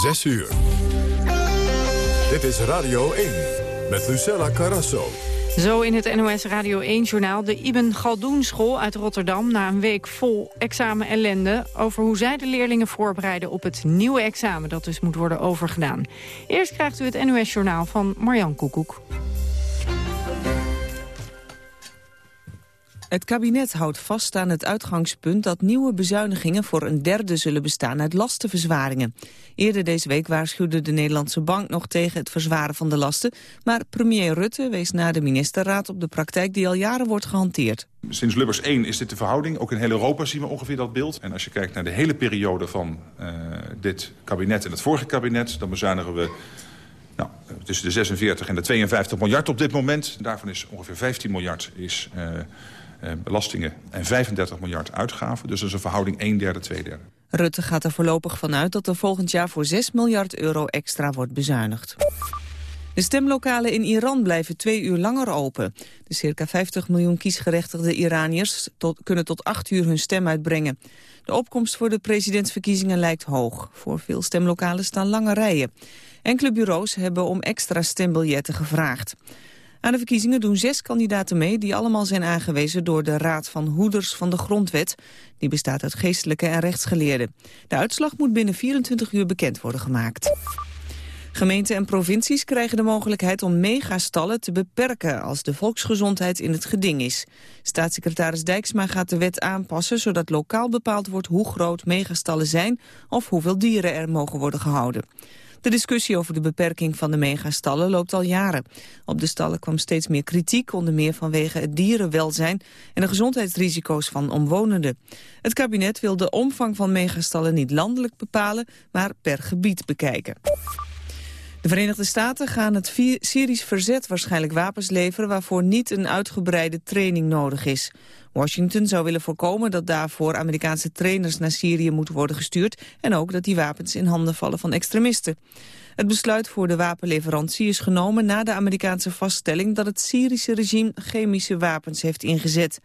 6 uur. Dit is Radio 1 met Lucella Carrasso. Zo in het NOS Radio 1-journaal de Ibn Galdoen School uit Rotterdam... na een week vol examen ellende... over hoe zij de leerlingen voorbereiden op het nieuwe examen... dat dus moet worden overgedaan. Eerst krijgt u het NOS-journaal van Marjan Koekoek. Het kabinet houdt vast aan het uitgangspunt dat nieuwe bezuinigingen voor een derde zullen bestaan uit lastenverzwaringen. Eerder deze week waarschuwde de Nederlandse Bank nog tegen het verzwaren van de lasten, maar premier Rutte wees na de ministerraad op de praktijk die al jaren wordt gehanteerd. Sinds Lubbers 1 is dit de verhouding. Ook in heel Europa zien we ongeveer dat beeld. En als je kijkt naar de hele periode van uh, dit kabinet en het vorige kabinet, dan bezuinigen we nou, tussen de 46 en de 52 miljard op dit moment. Daarvan is ongeveer 15 miljard is, uh, belastingen en 35 miljard uitgaven. Dus dat is een verhouding 1 derde, 2 derde. Rutte gaat er voorlopig vanuit dat er volgend jaar voor 6 miljard euro extra wordt bezuinigd. De stemlokalen in Iran blijven twee uur langer open. De circa 50 miljoen kiesgerechtigde Iraniërs tot, kunnen tot 8 uur hun stem uitbrengen. De opkomst voor de presidentsverkiezingen lijkt hoog. Voor veel stemlokalen staan lange rijen. Enkele bureaus hebben om extra stembiljetten gevraagd. Aan de verkiezingen doen zes kandidaten mee die allemaal zijn aangewezen door de Raad van Hoeders van de Grondwet. Die bestaat uit geestelijke en rechtsgeleerden. De uitslag moet binnen 24 uur bekend worden gemaakt. Gemeenten en provincies krijgen de mogelijkheid om megastallen te beperken als de volksgezondheid in het geding is. Staatssecretaris Dijksma gaat de wet aanpassen zodat lokaal bepaald wordt hoe groot megastallen zijn of hoeveel dieren er mogen worden gehouden. De discussie over de beperking van de megastallen loopt al jaren. Op de stallen kwam steeds meer kritiek, onder meer vanwege het dierenwelzijn en de gezondheidsrisico's van omwonenden. Het kabinet wil de omvang van megastallen niet landelijk bepalen, maar per gebied bekijken. De Verenigde Staten gaan het Syrisch verzet waarschijnlijk wapens leveren waarvoor niet een uitgebreide training nodig is. Washington zou willen voorkomen dat daarvoor Amerikaanse trainers naar Syrië moeten worden gestuurd en ook dat die wapens in handen vallen van extremisten. Het besluit voor de wapenleverantie is genomen na de Amerikaanse vaststelling dat het Syrische regime chemische wapens heeft ingezet.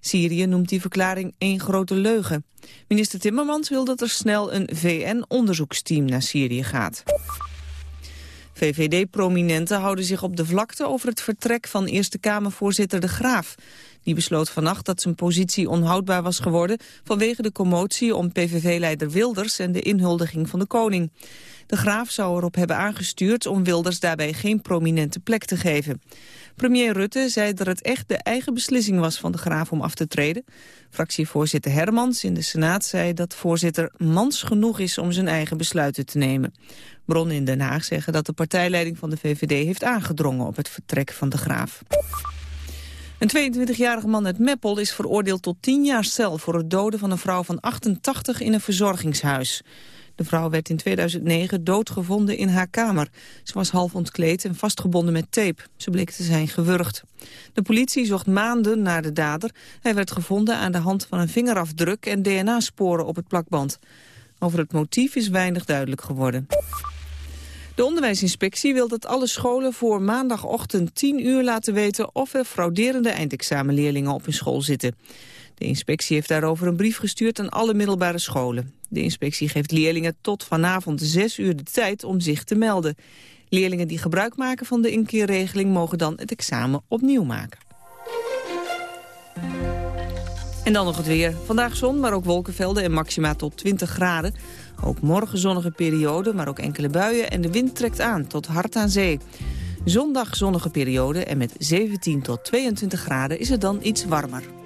Syrië noemt die verklaring één grote leugen. Minister Timmermans wil dat er snel een VN-onderzoeksteam naar Syrië gaat. VVD-prominenten houden zich op de vlakte over het vertrek van Eerste Kamervoorzitter De Graaf. Die besloot vannacht dat zijn positie onhoudbaar was geworden vanwege de commotie om PVV-leider Wilders en de inhuldiging van de koning. De Graaf zou erop hebben aangestuurd om Wilders daarbij geen prominente plek te geven. Premier Rutte zei dat het echt de eigen beslissing was van de Graaf om af te treden. Fractievoorzitter Hermans in de Senaat zei dat voorzitter mans genoeg is om zijn eigen besluiten te nemen. Bronnen in Den Haag zeggen dat de partijleiding van de VVD heeft aangedrongen op het vertrek van de Graaf. Een 22-jarige man uit Meppel is veroordeeld tot 10 jaar cel... voor het doden van een vrouw van 88 in een verzorgingshuis. De vrouw werd in 2009 doodgevonden in haar kamer. Ze was half ontkleed en vastgebonden met tape. Ze bleek te zijn gewurgd. De politie zocht maanden naar de dader. Hij werd gevonden aan de hand van een vingerafdruk en DNA-sporen op het plakband. Over het motief is weinig duidelijk geworden. De onderwijsinspectie wil dat alle scholen voor maandagochtend 10 uur laten weten of er frauderende eindexamenleerlingen op hun school zitten. De inspectie heeft daarover een brief gestuurd aan alle middelbare scholen. De inspectie geeft leerlingen tot vanavond 6 uur de tijd om zich te melden. Leerlingen die gebruik maken van de inkeerregeling mogen dan het examen opnieuw maken. En dan nog het weer. Vandaag zon, maar ook wolkenvelden en maxima tot 20 graden. Ook morgen zonnige periode, maar ook enkele buien en de wind trekt aan tot hard aan zee. Zondag zonnige periode en met 17 tot 22 graden is het dan iets warmer.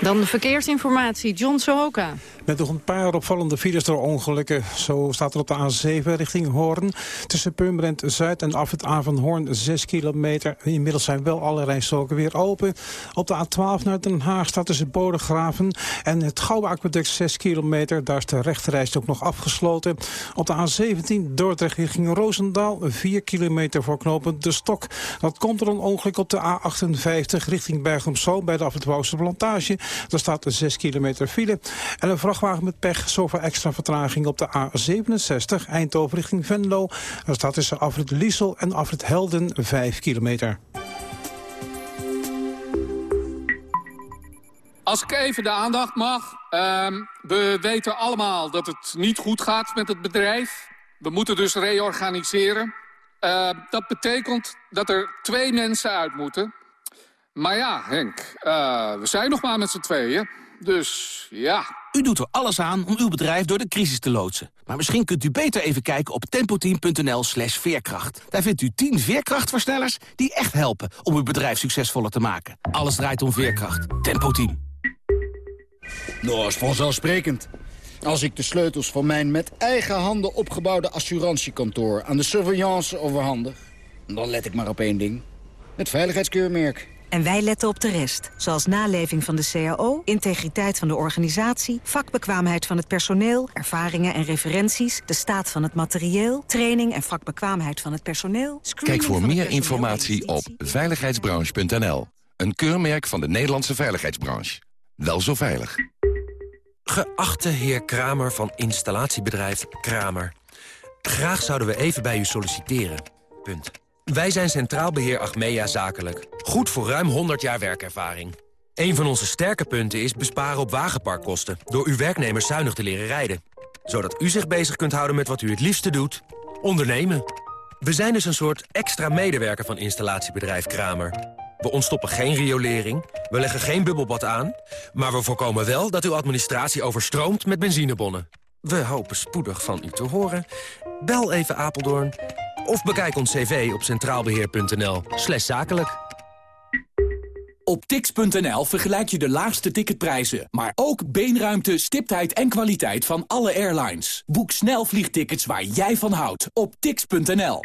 Dan de verkeersinformatie, John Sohoka. Met nog een paar opvallende files door ongelukken. Zo staat er op de A7 richting Hoorn. Tussen Purmerend Zuid en af het A van Hoorn 6 kilometer. Inmiddels zijn wel alle rijstroken weer open. Op de A12 naar Den Haag staat tussen Bodegraven en het Gouden Aqueduct 6 kilometer. Daar is de rechterreis ook nog afgesloten. Op de A17 Dordrecht richting Roosendaal. 4 kilometer voor knopen De Stok. Dat komt er een ongeluk op de A58 richting Bergen Zoom bij de Afwitwouwse plantage. Daar staat 6 kilometer file. En een vrachtwagen met pech. Zoveel extra vertraging op de A67 Eindhoven richting Venlo. Daar staat tussen Afrit Liesel en Afrit Helden 5 kilometer. Als ik even de aandacht mag. Uh, we weten allemaal dat het niet goed gaat met het bedrijf. We moeten dus reorganiseren. Uh, dat betekent dat er twee mensen uit moeten. Maar ja, Henk, uh, we zijn nog maar met z'n tweeën. Dus ja. U doet er alles aan om uw bedrijf door de crisis te loodsen. Maar misschien kunt u beter even kijken op tempoteam.nl slash veerkracht. Daar vindt u 10 veerkrachtverstellers die echt helpen om uw bedrijf succesvoller te maken. Alles draait om veerkracht. Tempoteam. Nou, is vanzelfsprekend. Als ik de sleutels van mijn met eigen handen opgebouwde assurantiekantoor... aan de surveillance overhandig, dan let ik maar op één ding. Het veiligheidskeurmerk. En wij letten op de rest, zoals naleving van de CAO, integriteit van de organisatie, vakbekwaamheid van het personeel, ervaringen en referenties, de staat van het materieel, training en vakbekwaamheid van het personeel. Kijk voor meer informatie op veiligheidsbranche.nl. Een keurmerk van de Nederlandse veiligheidsbranche. Wel zo veilig. Geachte heer Kramer van installatiebedrijf Kramer. Graag zouden we even bij u solliciteren. Punt. Wij zijn Centraal Beheer Achmea Zakelijk. Goed voor ruim 100 jaar werkervaring. Een van onze sterke punten is besparen op wagenparkkosten... door uw werknemers zuinig te leren rijden. Zodat u zich bezig kunt houden met wat u het liefste doet. Ondernemen. We zijn dus een soort extra medewerker van installatiebedrijf Kramer. We ontstoppen geen riolering, we leggen geen bubbelbad aan... maar we voorkomen wel dat uw administratie overstroomt met benzinebonnen. We hopen spoedig van u te horen. Bel even Apeldoorn of bekijk ons cv op centraalbeheer.nl zakelijk. Op tix.nl vergelijk je de laagste ticketprijzen, maar ook beenruimte, stiptheid en kwaliteit van alle airlines. Boek snel vliegtickets waar jij van houdt op tix.nl.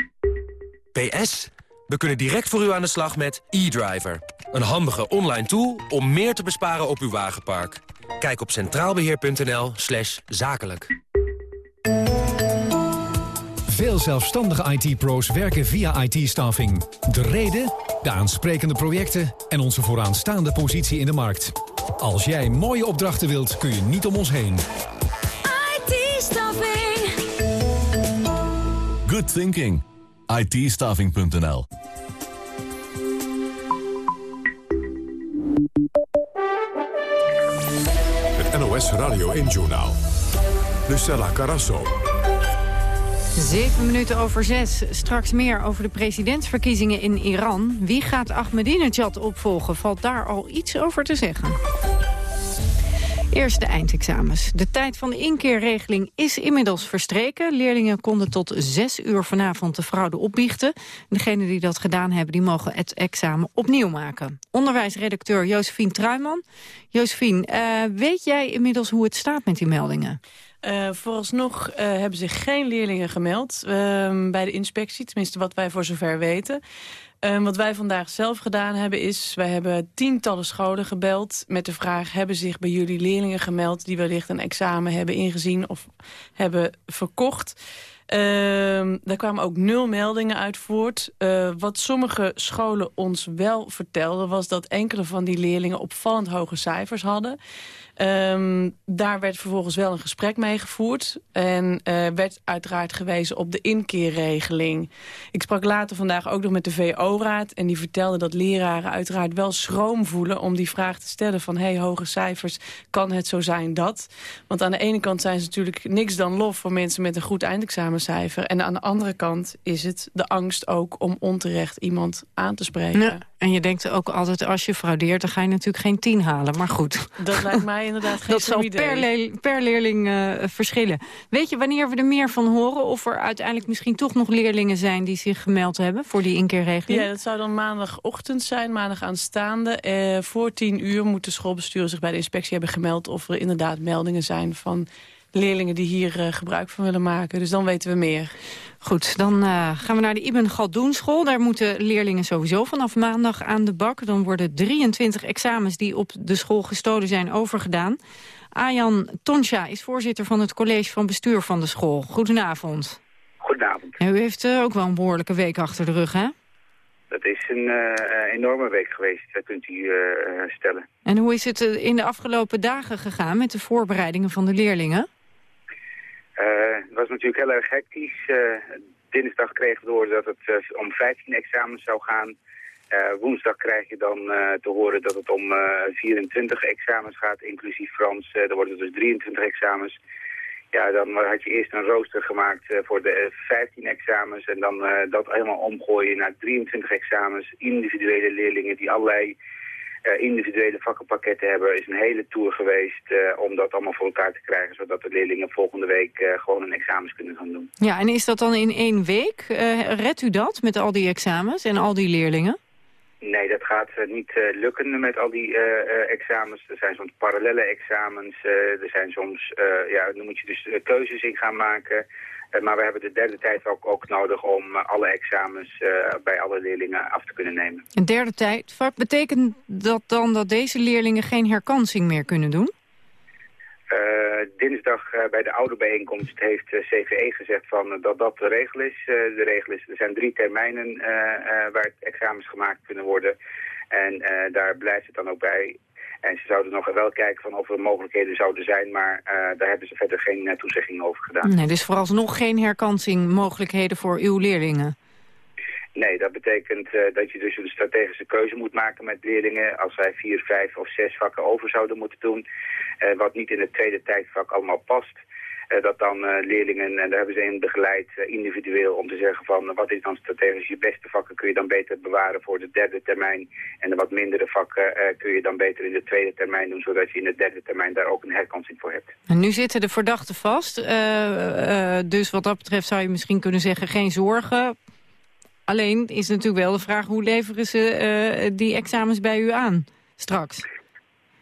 PS, we kunnen direct voor u aan de slag met e-driver. Een handige online tool om meer te besparen op uw wagenpark. Kijk op centraalbeheer.nl zakelijk. Veel zelfstandige IT-pro's werken via IT-staffing. De reden, de aansprekende projecten en onze vooraanstaande positie in de markt. Als jij mooie opdrachten wilt, kun je niet om ons heen. IT-staffing. Good thinking. it Het NOS Radio 1-journaal. Lucella Carasso. Zeven minuten over zes. Straks meer over de presidentsverkiezingen in Iran. Wie gaat Ahmadinejad opvolgen? Valt daar al iets over te zeggen? Eerst de eindexamens. De tijd van de inkeerregeling is inmiddels verstreken. Leerlingen konden tot zes uur vanavond de fraude opbiechten. Degenen die dat gedaan hebben, die mogen het examen opnieuw maken. Onderwijsredacteur Josephine Truiman. Josephine, uh, weet jij inmiddels hoe het staat met die meldingen? Uh, vooralsnog uh, hebben zich geen leerlingen gemeld uh, bij de inspectie. Tenminste, wat wij voor zover weten. Ehm, wat wij vandaag zelf gedaan hebben is... wij hebben tientallen scholen gebeld met de vraag... hebben zich bij jullie leerlingen gemeld... die wellicht een examen hebben ingezien of hebben verkocht... Uh, daar kwamen ook nul meldingen uit voort. Uh, wat sommige scholen ons wel vertelden... was dat enkele van die leerlingen opvallend hoge cijfers hadden. Um, daar werd vervolgens wel een gesprek mee gevoerd. En uh, werd uiteraard gewezen op de inkeerregeling. Ik sprak later vandaag ook nog met de VO-raad. En die vertelde dat leraren uiteraard wel schroom voelen... om die vraag te stellen van... hey, hoge cijfers, kan het zo zijn dat? Want aan de ene kant zijn ze natuurlijk niks dan lof... voor mensen met een goed eindexamencijfer. En aan de andere kant is het de angst ook... om onterecht iemand aan te spreken. Ja, en je denkt ook altijd, als je fraudeert... dan ga je natuurlijk geen tien halen, maar goed. Dat lijkt mij inderdaad geen Dat zal per, per, leerling uh, verschillen. Weet je wanneer we er meer van horen? Of er uiteindelijk misschien toch nog leerlingen zijn... die zich gemeld hebben voor die inkeerregeling? Ja, dat zou dan maandagochtend zijn, maandag aanstaande. Eh, voor tien uur moet de schoolbestuur zich bij de inspectie hebben gemeld... of er inderdaad meldingen zijn van leerlingen die hier uh, gebruik van willen maken. Dus dan weten we meer. Goed, dan uh, gaan we naar de Ibn Galdoen school. Daar moeten leerlingen sowieso vanaf maandag aan de bak. Dan worden 23 examens die op de school gestolen zijn overgedaan. Ayan Tonsja is voorzitter van het college van bestuur van de school. Goedenavond. Goedenavond. u heeft uh, ook wel een behoorlijke week achter de rug, hè? Dat is een uh, enorme week geweest, dat kunt u uh, stellen. En hoe is het in de afgelopen dagen gegaan met de voorbereidingen van de leerlingen? Uh, het was natuurlijk heel erg hectisch. Uh, dinsdag kregen we door dat het uh, om 15 examens zou gaan. woensdag krijg je dan te horen dat het om 24 examens gaat, inclusief Frans. er worden dus 23 examens. Ja, dan had je eerst een rooster gemaakt voor de 15 examens en dan dat helemaal omgooien naar 23 examens. Individuele leerlingen die allerlei individuele vakkenpakketten hebben, is een hele tour geweest uh, om dat allemaal voor elkaar te krijgen, zodat de leerlingen volgende week uh, gewoon een examens kunnen gaan doen. Ja, en is dat dan in één week? redt u dat met al die examens en al die leerlingen? Nee, dat gaat niet lukken met al die examens. Er zijn soms parallele examens. er zijn soms, ja, dan moet je dus keuzes in gaan maken. Eh, maar we hebben de derde tijd ook, ook nodig om eh, alle examens eh, bij alle leerlingen af te kunnen nemen. Een derde tijdvak, betekent dat dan dat deze leerlingen geen herkansing meer kunnen doen? Uh, dinsdag uh, bij de oude bijeenkomst heeft uh, CVE gezegd van, dat dat de regel is. de regel is, er zijn drie termijnen waar examens gemaakt kunnen worden. En daar blijft het dan ook bij. En ze zouden nog wel kijken van of er mogelijkheden zouden zijn, maar uh, daar hebben ze verder geen uh, toezegging over gedaan. Nee, dus vooralsnog geen herkansing mogelijkheden voor uw leerlingen? Nee, dat betekent uh, dat je dus een strategische keuze moet maken met leerlingen. Als zij vier, vijf of zes vakken over zouden moeten doen, wat niet in het tweede tijdvak allemaal past, eh, dat dan eh, leerlingen, en daar hebben ze in begeleid eh, individueel om te zeggen van wat is dan strategisch je beste vakken kun je dan beter bewaren voor de derde termijn. En de wat mindere vakken kun je dan beter in de tweede termijn doen, zodat je in de derde termijn daar ook een herkansing voor hebt. En nu zitten de verdachten vast, dus wat dat betreft zou je misschien kunnen zeggen geen zorgen. Alleen is natuurlijk wel de vraag hoe leveren ze die examens bij u aan straks?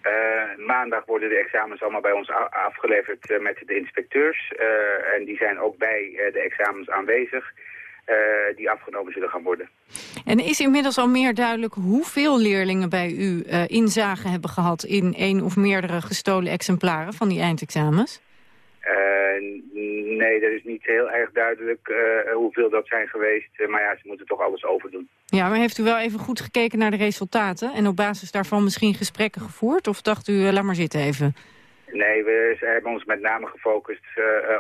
Uh, maandag worden de examens allemaal bij ons afgeleverd uh, met de inspecteurs. Uh, en die zijn ook bij de examens aanwezig. die afgenomen zullen gaan worden. En is inmiddels al meer duidelijk hoeveel leerlingen bij u inzage hebben gehad... in één of meerdere gestolen exemplaren van die eindexamens? Nee, dat is niet heel erg duidelijk uh, hoeveel dat zijn geweest. Uh, maar ja, ze moeten toch alles overdoen. Ja, maar heeft u wel even goed gekeken naar de resultaten... en op basis daarvan misschien gesprekken gevoerd? Of dacht u, uh, laat maar zitten even? Nee, we hebben ons met name gefocust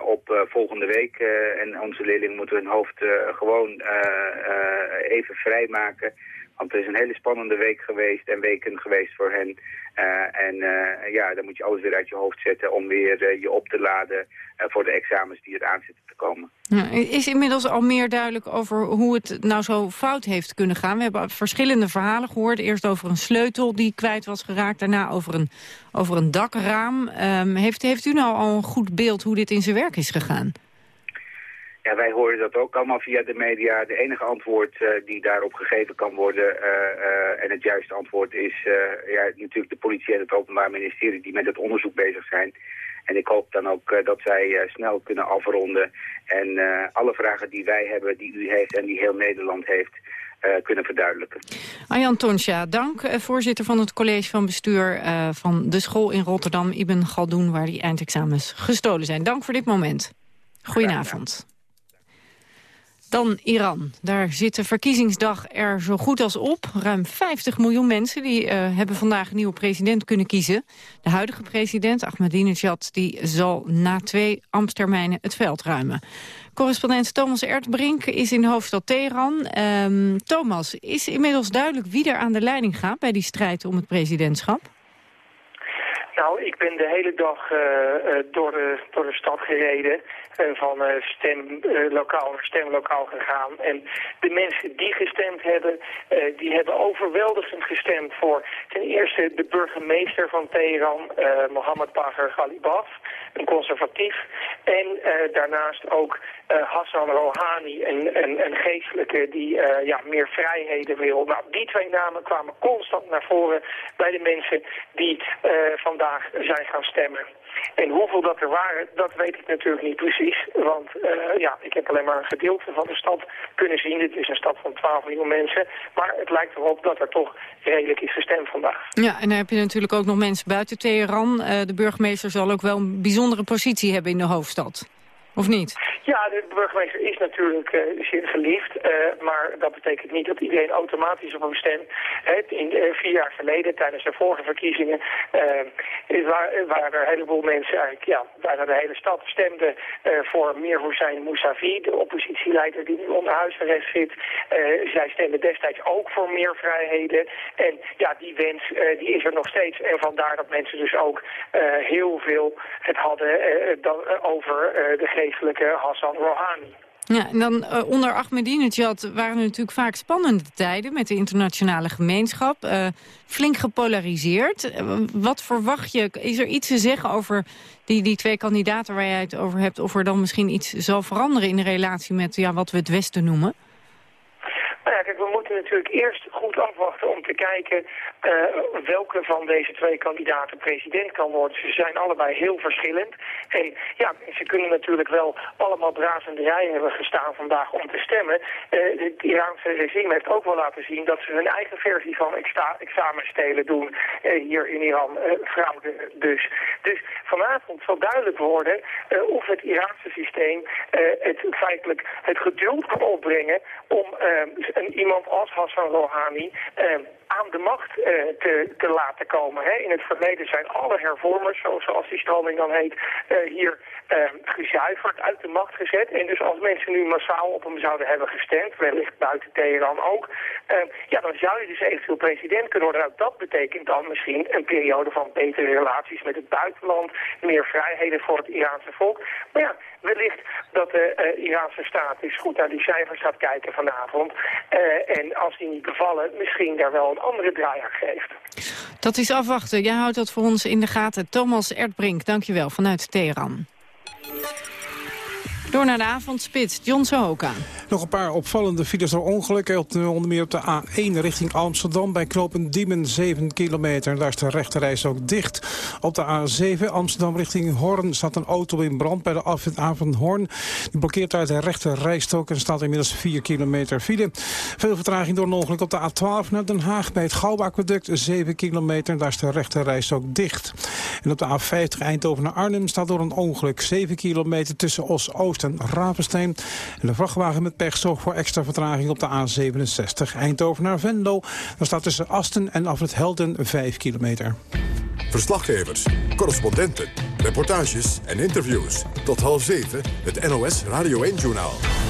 op volgende week. en onze leerlingen moeten hun hoofd gewoon even vrijmaken... Want het is een hele spannende week geweest en weken geweest voor hen. Uh, en uh, ja, dan moet je alles weer uit je hoofd zetten om weer uh, je op te laden voor de examens die eraan zitten te komen. Is inmiddels al meer duidelijk over hoe het nou zo fout heeft kunnen gaan? We hebben verschillende verhalen gehoord. Eerst over een sleutel die kwijt was geraakt. Daarna over een, over een dakraam. Um, heeft, heeft u nou al een goed beeld hoe dit in zijn werk is gegaan? Ja, wij horen dat ook allemaal via de media. De enige antwoord uh, die daarop gegeven kan worden, uh, uh, en het juiste antwoord is ja, natuurlijk de politie en het Openbaar Ministerie die met het onderzoek bezig zijn. En ik hoop dan ook dat zij snel kunnen afronden en alle vragen die wij hebben, die u heeft en die heel Nederland heeft, kunnen verduidelijken. Arjan Tonsja, dank. voorzitter van het college van bestuur van de school in Rotterdam, Ibn Galdoen, waar die eindexamens gestolen zijn. Dank voor dit moment. Goedenavond. Dan Iran. Daar zit de verkiezingsdag er zo goed als op. Ruim 50 miljoen mensen die, uh, hebben vandaag een nieuwe president kunnen kiezen. De huidige president, Ahmadinejad, die zal na twee ambtstermijnen het veld ruimen. Correspondent Thomas Erdbrink is in de hoofdstad Teheran. Um, Thomas, is inmiddels duidelijk wie er aan de leiding gaat bij die strijd om het presidentschap? Nou, ik ben de hele dag uh, uh, door, de, door de stad gereden en van stemlokaal naar stemlokaal gegaan. En de mensen die gestemd hebben, die hebben overweldigend gestemd voor ten eerste de burgemeester van Teheran, Mohammed Bagher Ghalibaf, een conservatief. En daarnaast ook Hassan Rouhani, een, een, geestelijke die ja, meer vrijheden wil. Nou, die twee namen kwamen constant naar voren bij de mensen die vandaag zijn gaan stemmen. En hoeveel dat er waren, dat weet ik natuurlijk niet precies. Want uh, ja, ik heb alleen maar een gedeelte van de stad kunnen zien. Dit is een stad van 12 miljoen mensen. Maar het lijkt erop dat er toch redelijk is gestemd vandaag. Ja, en dan heb je natuurlijk ook nog mensen buiten Teheran. Uh, de burgemeester zal ook wel een bijzondere positie hebben in de hoofdstad. Of niet? Ja, de burgemeester is natuurlijk uh, zeer geliefd, uh, maar dat betekent niet dat iedereen automatisch op hem stemt. in, uh, vier jaar geleden, tijdens de vorige verkiezingen, waar, waren er een heleboel mensen, eigenlijk, ja, bijna de hele stad stemden voor Mir Hussein Mousavi, de oppositieleider die nu onder huisarrest zit. zij stemden destijds ook voor meer vrijheden. En ja, die wens die is er nog steeds. En vandaar dat mensen dus ook heel veel het hadden dan, over de geestelijke Hassan Rouhani. Ja, en dan uh, onder Ahmadinejad waren er natuurlijk vaak spannende tijden... met de internationale gemeenschap. Uh, flink gepolariseerd. Uh, wat verwacht je? Is er iets te zeggen over die, die twee kandidaten waar jij het over hebt... of er dan misschien iets zal veranderen in de relatie met ja, wat we het Westen noemen? Nou ja, kijk, we moeten natuurlijk eerst goed afwachten om te kijken uh, welke van deze twee kandidaten president kan worden. Ze zijn allebei heel verschillend. En ja, ze kunnen natuurlijk wel allemaal braaf in de rij hebben gestaan vandaag om te stemmen. Het Iraanse regime heeft ook wel laten zien dat ze hun eigen versie van examenstelen doen uh, hier in Iran. fraude dus. Dus vanavond zal duidelijk worden of het Iraanse systeem het feitelijk het geduld kan opbrengen om een, iemand als Hassan Rouhani aan de macht uh, te, te laten komen. Hè. In het verleden zijn alle hervormers, zoals die stroming dan heet, uh, hier uh, gezuiverd, uit de macht gezet. En dus als mensen nu massaal op hem zouden hebben gestemd, wellicht buiten Teheran ook, ja, dan zou je dus eventueel president kunnen worden. Nou, dat betekent dan misschien een periode van betere relaties met het buitenland, meer vrijheden voor het Iraanse volk. Maar ja, wellicht dat de Iraanse staat eens goed naar die cijfers gaat kijken vanavond. en als die niet bevallen, misschien daar wel andere draaier geeft. Dat is afwachten. Jij houdt dat voor ons in de gaten. Thomas Erdbrink, dankjewel, vanuit Teheran. Door naar de avondspits, John Sohoka. Nog een paar opvallende files door ongelukken. Onder meer op de A1 richting Amsterdam. Bij knopen Diemen 7 kilometer. Daar is de rechterreis ook dicht. Op de A7 Amsterdam richting Hoorn staat een auto in brand bij de afwit Hoorn. Die blokkeert uit de rechter rijstok en staat inmiddels 4 kilometer file. Veel vertraging door een ongeluk op de A12 naar Den Haag. Bij het Gouwaqueduct 7 kilometer. Daar is de rechter ook dicht. En op de A50 Eindhoven naar Arnhem staat door een ongeluk 7 kilometer tussen Os-Oost en Ravenstein. En de vrachtwagen met pech zorgt voor extra vertraging op de A67 Eindhoven naar Venlo. Dan staat tussen Asten en af het Helden 5 kilometer. Verslaggevers, correspondenten, reportages en interviews. Tot half zeven het NOS Radio 1-journaal.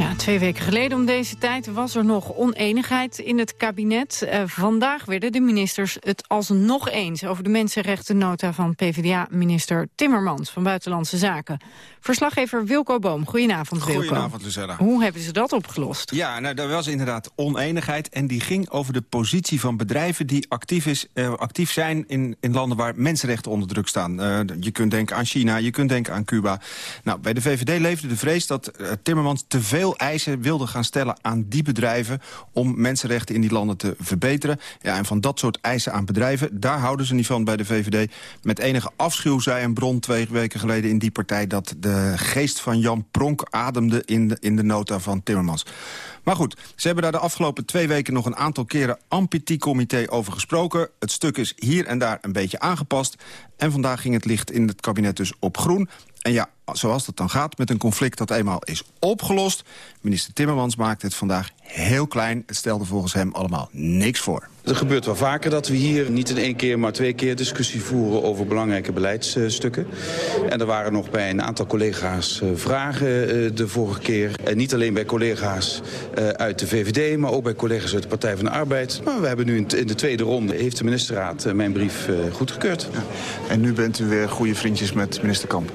Ja, twee weken geleden om deze tijd was er nog oneenigheid in het kabinet. Uh, vandaag werden de ministers het alsnog eens over de mensenrechtennota van PvdA-minister Timmermans van Buitenlandse Zaken. Verslaggever Wilco Boom, goedenavond Wilco. Goedenavond Lucella. Hoe hebben ze dat opgelost? Ja, nou, er was inderdaad oneenigheid en die ging over de positie van bedrijven die actief, is, uh, actief zijn in, in landen waar mensenrechten onder druk staan. Uh, je kunt denken aan China, je kunt denken aan Cuba. Nou, bij de VVD leefde de vrees dat Timmermans te veel eisen wilde gaan stellen aan die bedrijven... om mensenrechten in die landen te verbeteren. Ja, en van dat soort eisen aan bedrijven, daar houden ze niet van bij de VVD. Met enige afschuw zei een bron twee weken geleden in die partij... dat de geest van Jan Pronk ademde in de, in de nota van Timmermans. Maar goed, ze hebben daar de afgelopen twee weken nog een aantal keren Ampiti-comité over gesproken. Het stuk is hier en daar een beetje aangepast. En vandaag ging het licht in het kabinet dus op groen. En ja, zoals dat dan gaat met een conflict dat eenmaal is opgelost... minister Timmermans maakt het vandaag heel klein. Het stelde volgens hem allemaal niks voor. Het gebeurt wel vaker dat we hier niet in één keer, maar twee keer discussie voeren over belangrijke beleidsstukken. En er waren nog bij een aantal collega's eh, vragen eh, de vorige keer. En niet alleen bij collega's eh, uit de VVD, maar ook bij collega's uit de Partij van de Arbeid. Maar we hebben nu in de tweede ronde, heeft de ministerraad mijn brief goedgekeurd. Ja. En nu bent u weer goede vriendjes met minister Kamp?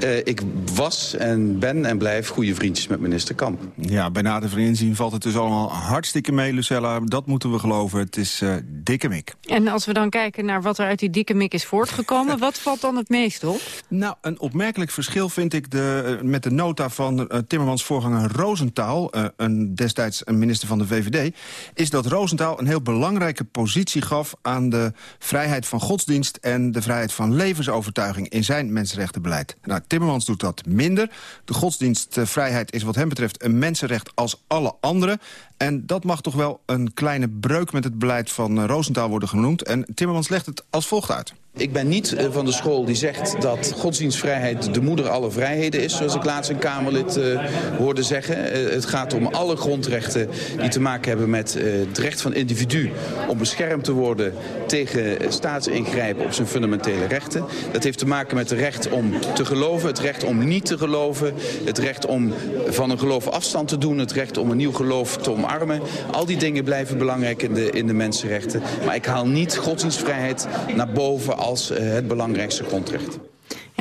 Uh, ik was en ben en blijf goede vriendjes met minister Kamp. Ja, bij nader inzien valt het dus allemaal hartstikke mee, Lucella. Dat moeten we geloven. Het is uh, dikke mik. En als we dan kijken naar wat er uit die dikke mik is voortgekomen... wat valt dan het meest op? Nou, een opmerkelijk verschil vind ik de, uh, met de nota van Timmermans voorganger Roosentaal... een, destijds een minister van de VVD... is dat Roosentaal een heel belangrijke positie gaf... aan de vrijheid van godsdienst en de vrijheid van levensovertuiging... in zijn mensenrechtenbeleid. Nou, Timmermans doet dat minder. De godsdienstvrijheid is wat hem betreft een mensenrecht als alle andere. En dat mag toch wel een kleine breuk met het beleid van uh, Roosentaal worden genoemd. En Timmermans legt het als volgt uit. Ik ben niet eh, van de school die zegt dat godsdienstvrijheid de moeder aller vrijheden is, zoals ik laatst een Kamerlid uh, hoorde zeggen. Uh, het gaat om alle grondrechten die te maken hebben met het recht van individu om beschermd te worden tegen staatsingrijpen op zijn fundamentele rechten. Dat heeft te maken met het recht om te geloven, het recht om niet te geloven, het recht om van een geloof afstand te doen, het recht om een nieuw geloof te omarmen. Al die dingen blijven belangrijk in de, in de mensenrechten. Maar ik haal niet godsdienstvrijheid naar boven als uh, het belangrijkste grondrecht.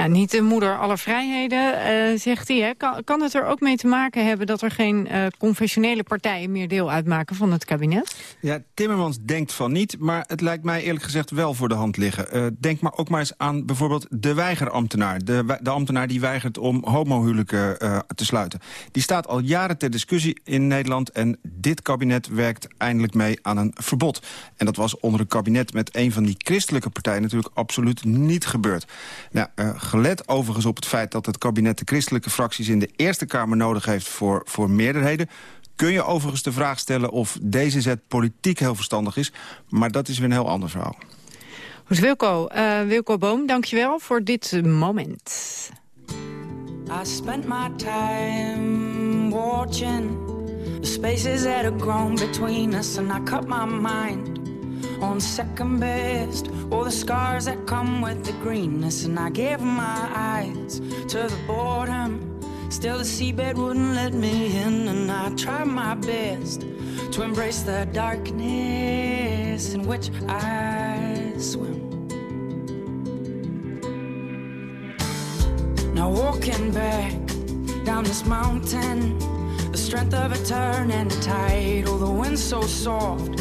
Ja, niet de moeder aller vrijheden, uh, zegt hij. Hè. Kan, kan het er ook mee te maken hebben dat er geen uh, confessionele partijen meer deel uitmaken van het kabinet? Ja, Timmermans denkt van niet, maar het lijkt mij eerlijk gezegd wel voor de hand liggen. Uh, denk maar ook maar eens aan bijvoorbeeld de weigerambtenaar. De, de ambtenaar die weigert om homohuwelijken te sluiten. Die staat al jaren ter discussie in Nederland en dit kabinet werkt eindelijk mee aan een verbod. En dat was onder een kabinet met een van die christelijke partijen natuurlijk absoluut niet gebeurd. Nou, gelet overigens op het feit dat het kabinet de christelijke fracties in de Eerste Kamer nodig heeft voor, voor meerderheden kun je overigens de vraag stellen of deze zet politiek heel verstandig is. Maar dat is weer een heel ander verhaal. Goed, Wilco, uh, Wilco Boom, dankjewel voor dit moment. I spent my time watching the spaces that have grown between us and I cut my mind on second best. All the scars that come with the greenness, and I gave my eyes to the boredom. Still, the seabed wouldn't let me in, and I tried my best to embrace the darkness in which I swim. Now, walking back down this mountain, the strength of a turn and a tide, oh, the wind's so soft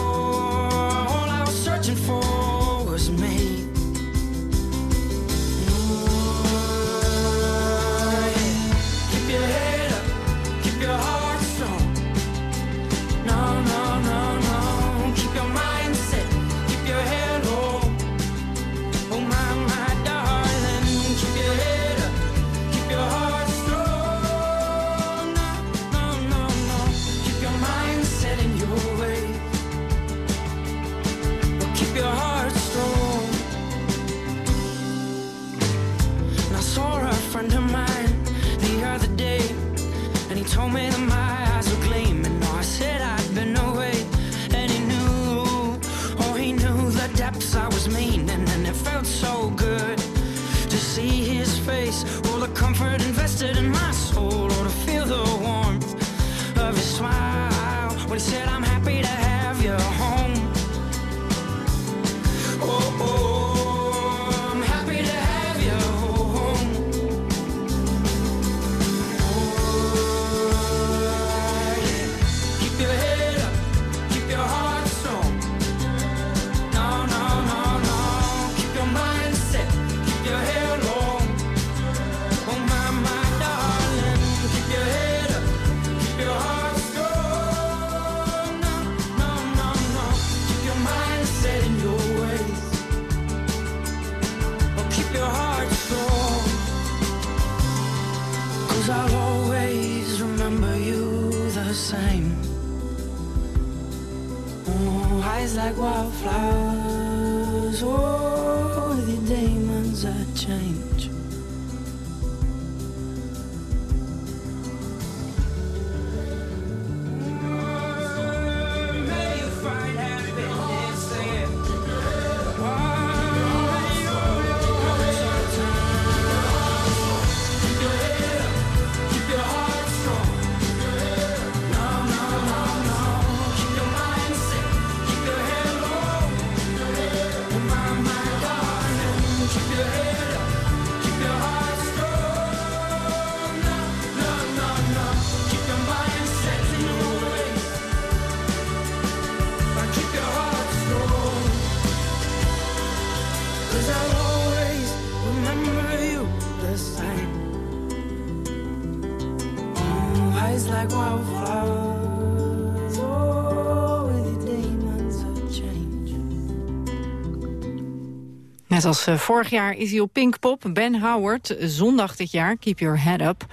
Net als eh, vorig jaar is hij op Pinkpop. Ben Howard, zondag dit jaar, Keep Your Head Up.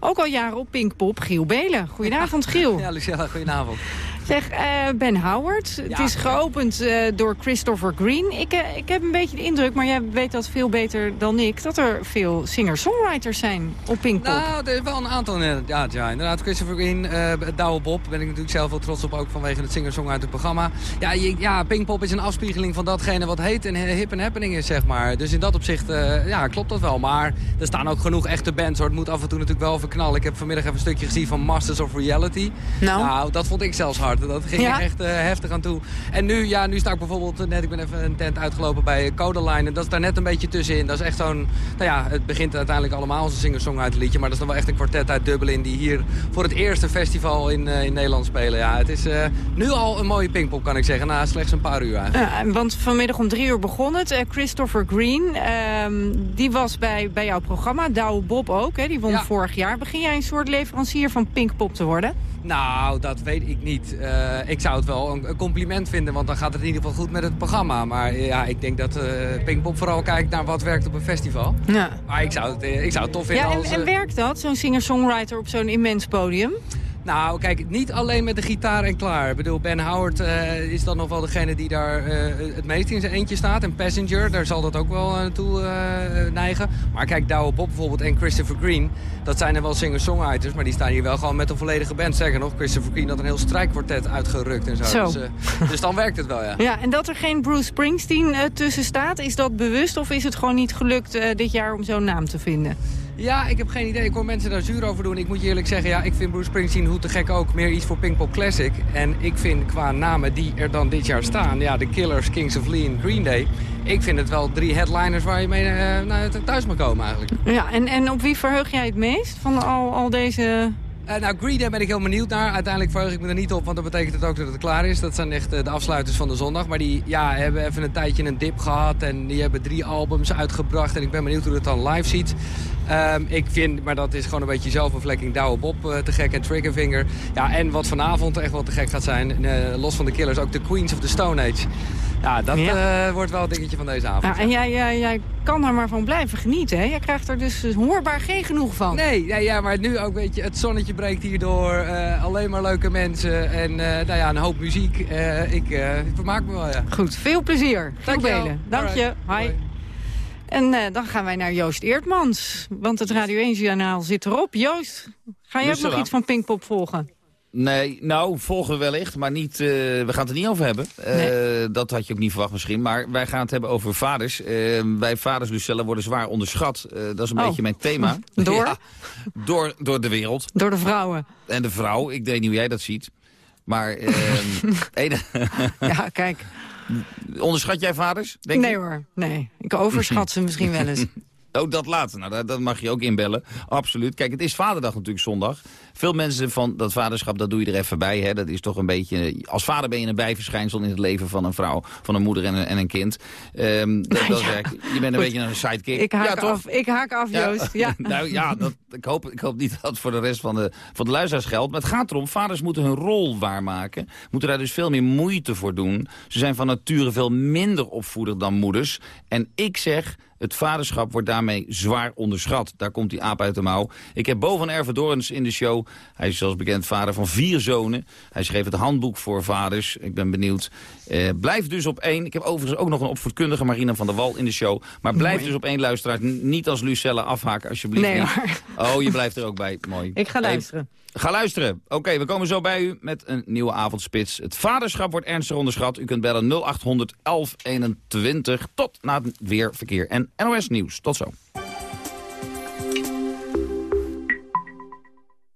Ook al jaren op Pinkpop, Giel Belen. Goedenavond, Giel. Ja, Luciana, goedenavond. Zeg, uh, Ben Howard, het is geopend uh, door Christopher Green. Ik, uh, ik heb een beetje de indruk, maar jij weet dat veel beter dan ik... dat er veel singer-songwriters zijn op Pinkpop. Nou, er is wel een aantal inderdaad. Ja, inderdaad Christopher Green, uh, Douwe Bob... ben ik natuurlijk zelf wel trots op, ook vanwege het singer-songwriter programma. Ja, je, ja, Pinkpop is een afspiegeling van datgene wat heet en hip en happening is, zeg maar. Dus in dat opzicht, ja, klopt dat wel. Maar er staan ook genoeg echte bands, hoor. Het moet af en toe natuurlijk wel verknallen. Ik heb vanmiddag even een stukje gezien van Masters of Reality. Nou, nou dat vond ik zelfs hard. Dat ging Ja? er echt uh, heftig aan toe. En nu, ja, nu sta ik bijvoorbeeld net, ik ben even een tent uitgelopen bij Codeline. En dat is daar net een beetje tussenin. Dat is echt zo'n, nou ja, het begint uiteindelijk allemaal als een singer-songwriter liedje. Maar dat is dan wel echt een kwartet uit Dublin die hier voor het eerste festival in, uh, in Nederland spelen. Ja, het is uh, nu al een mooie pinkpop kan ik zeggen, na slechts een paar uur eigenlijk. Ja, want vanmiddag om drie uur begon het. Christopher Green, um, die was bij, bij jouw programma. Douwe Bob ook, hè, die won ja. vorig jaar. Begin jij een soort leverancier van Pinkpop te worden? Nou, dat weet ik niet. Uh, ik zou het wel een, compliment vinden, want dan gaat het in ieder geval goed met het programma. Maar ja, ik denk dat uh, Pinkpop vooral kijkt naar wat werkt op een festival. Ja. Maar ik zou het, ik zou het tof vinden ja, en, als... en werkt dat, zo'n singer-songwriter op zo'n immens podium? Nou, kijk, niet alleen met de gitaar en klaar. Ik bedoel, Ben Howard uh, is dan nog wel degene die daar uh, het meest in zijn eentje staat. En Passenger, daar zal dat ook wel naartoe uh, neigen. Maar kijk, Douwe Bob bijvoorbeeld en Christopher Green... dat zijn er wel singer-songwriters, maar die staan hier wel gewoon met een volledige band. Zeggen nog, Christopher Green had een heel strijkkwartet uitgerukt en zo. zo. Dus, dus, dan werkt het wel, ja. Ja, en dat er geen Bruce Springsteen tussen staat, is dat bewust... of is het gewoon niet gelukt dit jaar om zo'n naam te vinden? Ja, ik heb geen idee. Ik hoor mensen daar zuur over doen. Ik moet je eerlijk zeggen, ja, ik vind Bruce Springsteen, hoe te gek ook, meer iets voor Pinkpop Classic. En ik vind qua namen die er dan dit jaar staan, ja, de Killers, Kings of Leon, Green Day. Ik vind het wel drie headliners waar je mee uh, naar thuis mag komen eigenlijk. Ja, en, en op wie verheug jij het meest van al, al deze... Uh, nou, Green Day ben ik heel benieuwd naar. Uiteindelijk verheug ik me er niet op, want dat betekent het ook dat het klaar is. Dat zijn echt uh, de afsluiters van de zondag. Maar die ja, hebben even een tijdje een dip gehad en die hebben drie albums uitgebracht. En ik ben benieuwd hoe het dan live ziet. Um, ik vind, maar dat is gewoon een beetje zelfbevlekking, Douwe Bob uh, te gek en Triggerfinger. Ja, en wat vanavond echt wel te gek gaat zijn, los van de Killers, ook de Queens of the Stone Age. Ja, dat ja. Uh, wordt wel een dingetje van deze avond. Ja, en jij, jij, jij kan er maar van blijven genieten, hè? Jij krijgt er dus hoorbaar geen genoeg van. Nee, ja, ja maar nu ook, weet je, het zonnetje breekt hierdoor. Uh, alleen maar leuke mensen en uh, nou ja, een hoop muziek. ik vermaak me wel, ja. Goed, veel plezier. Dank je wel. Dank je. Hi. En uh, dan gaan wij naar Joost Eertmans. Want het Radio 1-journaal zit erop. Joost, ga jij ook nog iets van Pinkpop volgen? Nee, nou, volgen wellicht, maar niet, uh, we gaan het er niet over hebben. Uh, nee. Dat had je ook niet verwacht misschien. Maar wij gaan het hebben over vaders. Uh, wij vaders, Lucelle, worden zwaar onderschat. dat is een oh. beetje mijn thema. Door? Ja, door? Door de wereld. Door de vrouwen. En de vrouw, ik weet niet hoe jij dat ziet. Maar... ja, kijk... Onderschat jij vaders? Denk nee je? hoor, nee. Ik overschat ze misschien wel eens. Oh, dat later. Nou, dat, dat, mag je ook inbellen. Absoluut. Kijk, het is vaderdag natuurlijk zondag. Veel mensen van dat vaderschap, dat doe je er even bij. Hè. Dat is toch een beetje... Als vader ben je een bijverschijnsel in het leven van een vrouw. Van een moeder en een, en een kind. Um, dat, dat ja. Je bent een beetje een sidekick. Ik haak ja, toch? af, ik haak af Joost. Ja. Ja. nou ja, dat, ik, hoop, ik hoop niet dat het voor de rest van de, van de luisteraars geldt. Maar het gaat erom, vaders moeten hun rol waarmaken. Moeten daar dus veel meer moeite voor doen. Ze zijn van nature veel minder opvoeder dan moeders. En ik zeg... Het vaderschap wordt daarmee zwaar onderschat. Daar komt die aap uit de mouw. Ik heb Bo van Ervedorens in de show. Hij is zoals bekend vader van vier zonen. Hij schreef het handboek voor vaders. Ik ben benieuwd. Uh, blijf dus op één. Ik heb overigens ook nog een opvoedkundige, Marina van der Wal, in de show. Maar blijf Mooi. dus op één luisteraar. Niet als Lucelle afhaken, alsjeblieft. Nee. Oh, je blijft er ook bij. Mooi. Ik ga luisteren. Hey, ga luisteren. Oké, okay, we komen zo bij u met een nieuwe avondspits. Het vaderschap wordt ernstig onderschat. U kunt bellen 0800 1121 tot na het weer, verkeer en NOS Nieuws. Tot zo.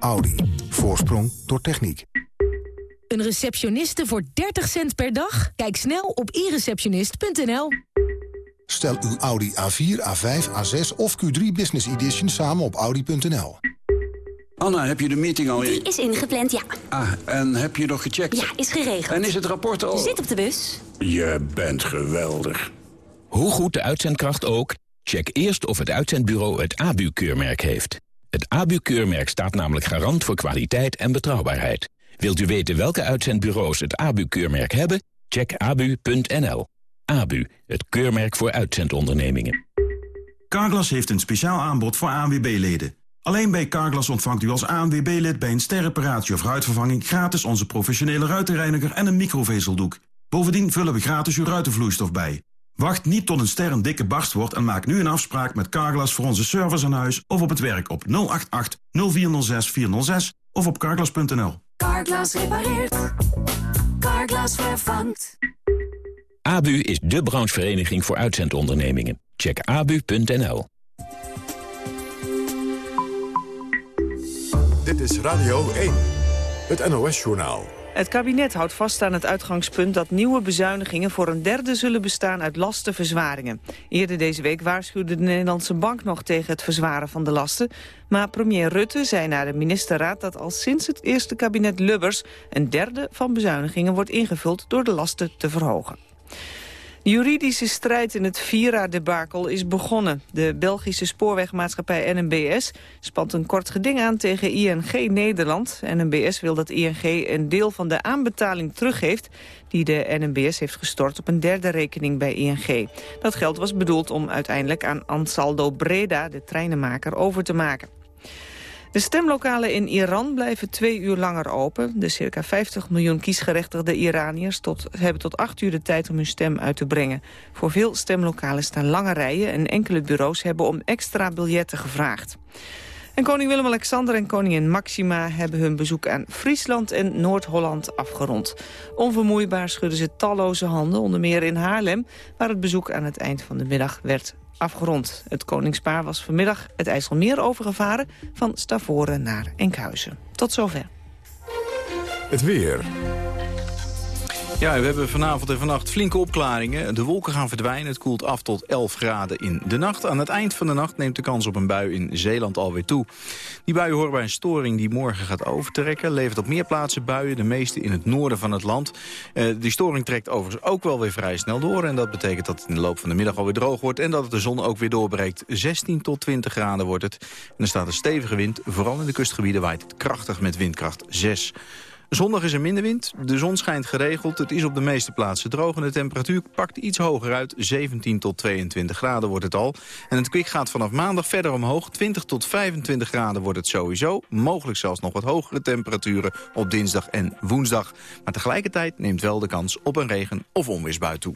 Audi. Voorsprong door techniek. Een receptioniste voor 30 cent per dag? Kijk snel op ireceptionist.nl. Stel uw Audi A4, A5, A6 of Q3 Business Edition samen op Audi.nl. Anna, heb je de meeting al in? Die is ingepland, ja. Ah, en heb je nog gecheckt? Ja, is geregeld. En is het rapport al... Zit op de bus. Je bent geweldig. Hoe goed de uitzendkracht ook, check eerst of het uitzendbureau het ABU-keurmerk heeft. Het ABU-keurmerk staat namelijk garant voor kwaliteit en betrouwbaarheid. Wilt u weten welke uitzendbureaus het ABU-keurmerk hebben? Check abu.nl. ABU, het keurmerk voor uitzendondernemingen. Carglass heeft een speciaal aanbod voor ANWB-leden. Alleen bij Carglass ontvangt u als ANWB-lid bij een sterreparatie of ruitvervanging... gratis onze professionele ruitenreiniger en een microvezeldoek. Bovendien vullen we gratis uw ruitenvloeistof bij. Wacht niet tot een ster een dikke barst wordt en maak nu een afspraak met Carglass voor onze service aan huis of op het werk op 088 0406 406 of op carglass.nl. Carglass repareert. Carglass vervangt. ABU is de branchevereniging voor uitzendondernemingen. Check abu.nl. Dit is Radio 1, het NOS-journaal. Het kabinet houdt vast aan het uitgangspunt dat nieuwe bezuinigingen voor een derde zullen bestaan uit lastenverzwaringen. Eerder deze week waarschuwde de Nederlandse Bank nog tegen het verzwaren van de lasten. Maar premier Rutte zei na de ministerraad dat al sinds het eerste kabinet Lubbers een derde van bezuinigingen wordt ingevuld door de lasten te verhogen. Juridische strijd in het Vira-debakel is begonnen. De Belgische spoorwegmaatschappij NMBS spant een kort geding aan tegen ING Nederland. NMBS wil dat ING een deel van de aanbetaling teruggeeft... die de NMBS heeft gestort op een derde rekening bij ING. Dat geld was bedoeld om uiteindelijk aan Ansaldo Breda, de treinenmaker, over te maken. De stemlokalen in Iran blijven twee uur langer open. De circa 50 miljoen kiesgerechtigde Iraniërs tot, hebben tot acht uur de tijd om hun stem uit te brengen. Voor veel stemlokalen staan lange rijen en enkele bureaus hebben om extra biljetten gevraagd. En koning Willem-Alexander en koningin Maxima hebben hun bezoek aan Friesland en Noord-Holland afgerond. Onvermoeibaar schudden ze talloze handen, onder meer in Haarlem, waar het bezoek aan het eind van de middag werd afgerond. Het koningspaar was vanmiddag het IJsselmeer overgevaren... van Stavoren naar Enkhuizen. Tot zover. Het weer. Ja, we hebben vanavond en vannacht flinke opklaringen. De wolken gaan verdwijnen. Het koelt af tot 11 graden in de nacht. Aan het eind van de nacht neemt de kans op een bui in Zeeland alweer toe. Die buien horen bij een storing die morgen gaat overtrekken. Levert op meer plaatsen buien, de meeste in het noorden van het land. Uh, die storing trekt overigens ook wel weer vrij snel door. En dat betekent dat het in de loop van de middag alweer droog wordt... en dat het de zon ook weer doorbreekt. 16 tot 20 graden wordt het. En er staat een stevige wind. Vooral in de kustgebieden waait het krachtig met windkracht 6. Zondag is er minder wind, de zon schijnt geregeld, het is op de meeste plaatsen droog... en de temperatuur pakt iets hoger uit, 17 tot 22 graden wordt het al. En het kwik gaat vanaf maandag verder omhoog, 20 tot 25 graden wordt het sowieso. Mogelijk zelfs nog wat hogere temperaturen op dinsdag en woensdag. Maar tegelijkertijd neemt wel de kans op een regen- of onweersbui toe.